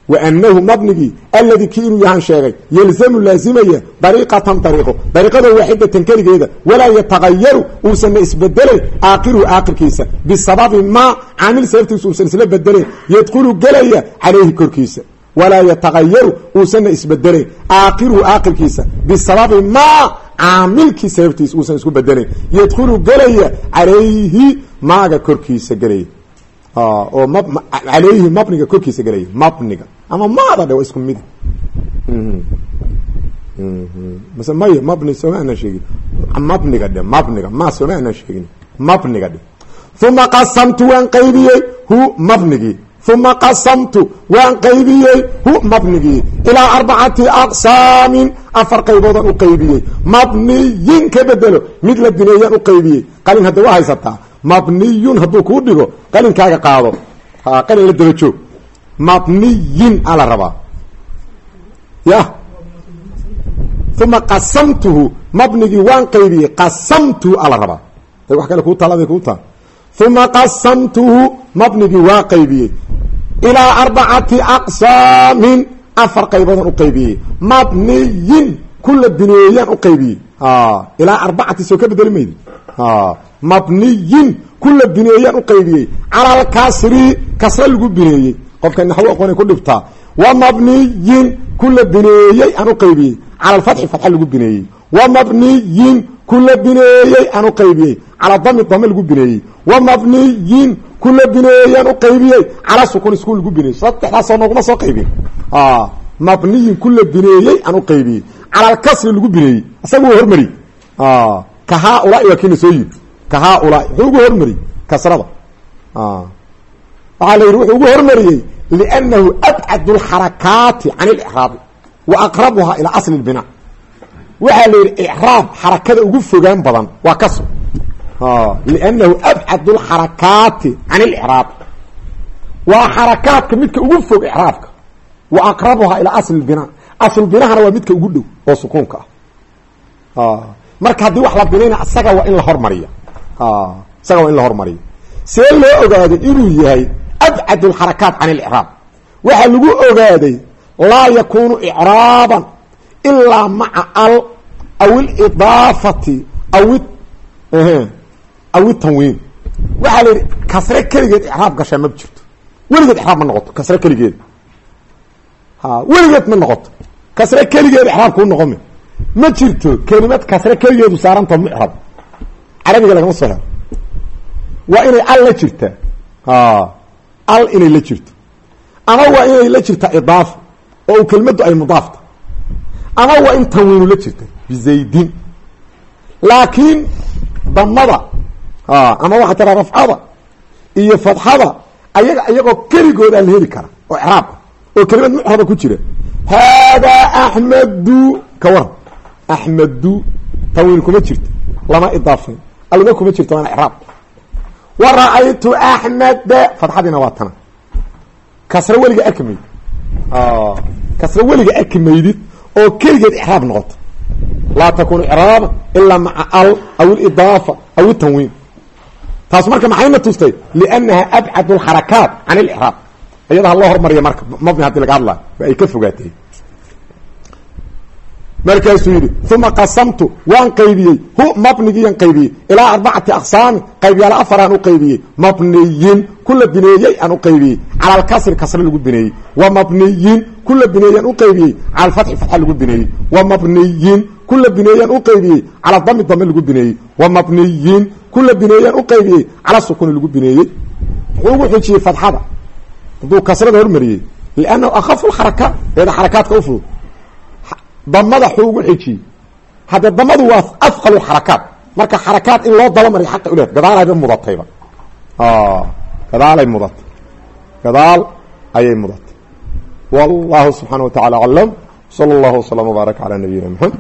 waanahu mabnigii alladii kii inuu yahaan sheegay yalzamu laazimaya dariiqatan dariiqo dariiqada waaxidatan keligeeda walaa yatagayaru uusanna isbedelayn aakiruhu aakirkiisa bisababi maa caamil sababtiisa uusan isla bedelayn yadkhulu gelaya calayhi korkiisa walaa yatagayaru uusanna isbedelayn aakiruhu aakirkiisa bisababi maa caamilkii sababtiisa uusan isku bedelayn yadkhulu gelaya calayhi maaga korkiisa gelaya oo m calayhi mabniga korkiisa gelaya mabniga ama maada dhe waa isku mid. Mase maya mabni sooma aanaan sheegin. Mabniga dhe mabniga ma sooma aanaan sheegin. Mabniga dhe uma qasamtu waan qaybiyey hu mabnigii uma qasamtu waan qaybiyey hu mabnigii ilaa arbacati aqsaamin afar qayboodaan u qaybiyey. Mabniyin ka bedelo mid la bineeyaan u qaybiyey. Qalin hadda waa haysataa. Mabniyun hadduu kuu dhigo qalinkaaga qaado. Qalin la daba joog mabniyin a la rabaa ya uma qasamtuhu mabnigii waan qaybiyey qasamtuhu a la rabaa wax kale kuu taaladay kuu taal uma qasamtuhu mabnigii waa qaybiyey ilaa arbacati aqsaamin afar qayboodaan u qaybiyey mabniyin kula bineeyaan u qaybiyey ilaa arbacati soo ka bedeli maydi mabniyin kula bineeyaan u qaybiyey cala alkasri kasre lagu bineeyey qofka naxwo aqoonay ku dhibtaa. Wa mabniyin kula bineeyey aan u qaybiyey. Cala alfatxi fatxa lagu bineeyey. Wa mabniyin kula bineeyey aan u qaybiyey. Cala dami dame lagu bineeyey. Wa mabniyin kula bineeyaan u qaybiyey. Cala sukun isku lagu bineeyey. Saddexdaasoo nooguma soo qaybin mabniyin kula bineeyey aan u qaybiyey. Cala alkasri lagu bineeyey. Isaga waa hormari. Ka haaulaai waa kiina soo yiri ka haaulaai wuxuu ugu hormariyey kasrada waxaa la yidhi wuxuu ugu hormariyey liannahu abcad lxarakaati can اlcraabi wa aqrabuhaa ilaa asli اbina waxaa la yidhi icraab xarakada ugu fogaan badan waa kaso liannahu abcad lxarakaati can اlcraab waa xarakaadka midka ugu fog icraabka wa aqrabuhaa ilaa asli bina asl binahana waa midka ugu dhow oo sukuunka ah marka haddii wax la binayna isaga waa in la hormariya isaga waa in la hormariya see loo ogaaday inuu yahay abcad اxarakaat can اlcraab waxaa lagu ogaaday laa yakunu icraaban ilaa maca al aw ilidaafati aw aw tanwiin waxaa la yidhi kasre keligeed icraab gashaa ma jirto weligeed icraab ma noqoto kasre keligeed ha weligeed ma noqoto kasre keligeed icraab kuu noqomi ma jirto kelimad kasre keligeedu saarantao mucrab carabiga lagama soo hero waa inay al la jirtaa al inay la jirto. Ama waa inay la jirtaa idaafa oo u kelmaddu ay mudaafta. Ama waa in tanwiinu la jirta bizaydin. Laakiin damada ama waxaa tiraa rafcada iyo fadxada ayaga iyagoo keligoodaa la heli kara oo icraab ah oo kelimad mucraba ku jira. Haadaa axmedu ka waran axmedu tanwiin kuma jirto lama idaafayn. Alga kuma jirto waana icraab wa ra'aytu axmeda fadxadiina waa tana kasre weliga arki maydid kasre weliga arki maydid oo keligeed icraab noqoto laa takunu icraaba ilaa maca al aw ilidaafa aw itanwiin taas marka maxayna tustay liannaha abcad alxarakaat can اlicraab iyada ha loo hormariya marka mabni haddii laga hadlaayo waa ay ka fogaatay markaasuu yidhi uma qasamtu waan qaybiyey. Hu mabnigiiyan qaybiyey. Ilaa arbacati aqsaami qaybyaala afaraan u qaybiyey. Mabniyin kula bineeyey aan u qaybiyey. Cala alkasri kasre lagu bineeyey. Wa mabniyin kula bineeyaan u qaybiyey. Cala alfatxi fatxa lagu bineeyey. Wa mabniyin kula bineeyaan u qaybiyey. Cala dame lagu bineeyey. Wa mabniyin kula bineeyaan u qaybiyey. Cala sukuni lagu bineeyey. Wuxuu ugu xujiyey fatxada. Hadduu kasrada hormariyey. Liannahu akhafu lxarakaat eeda xarakaadka u fudud damada xuu ugu xijiyey haddee damadu waa afqalu xarakaat. Marka xarakaat in loo dabamariyo xaqa uleed. Gadaalayba mudatayba. Gadaalay mudatay gadaal ayay mudatay wallahu subxaana wa tacala aclam sala allahu waslama wbaaraka calaa nabiyina maxamed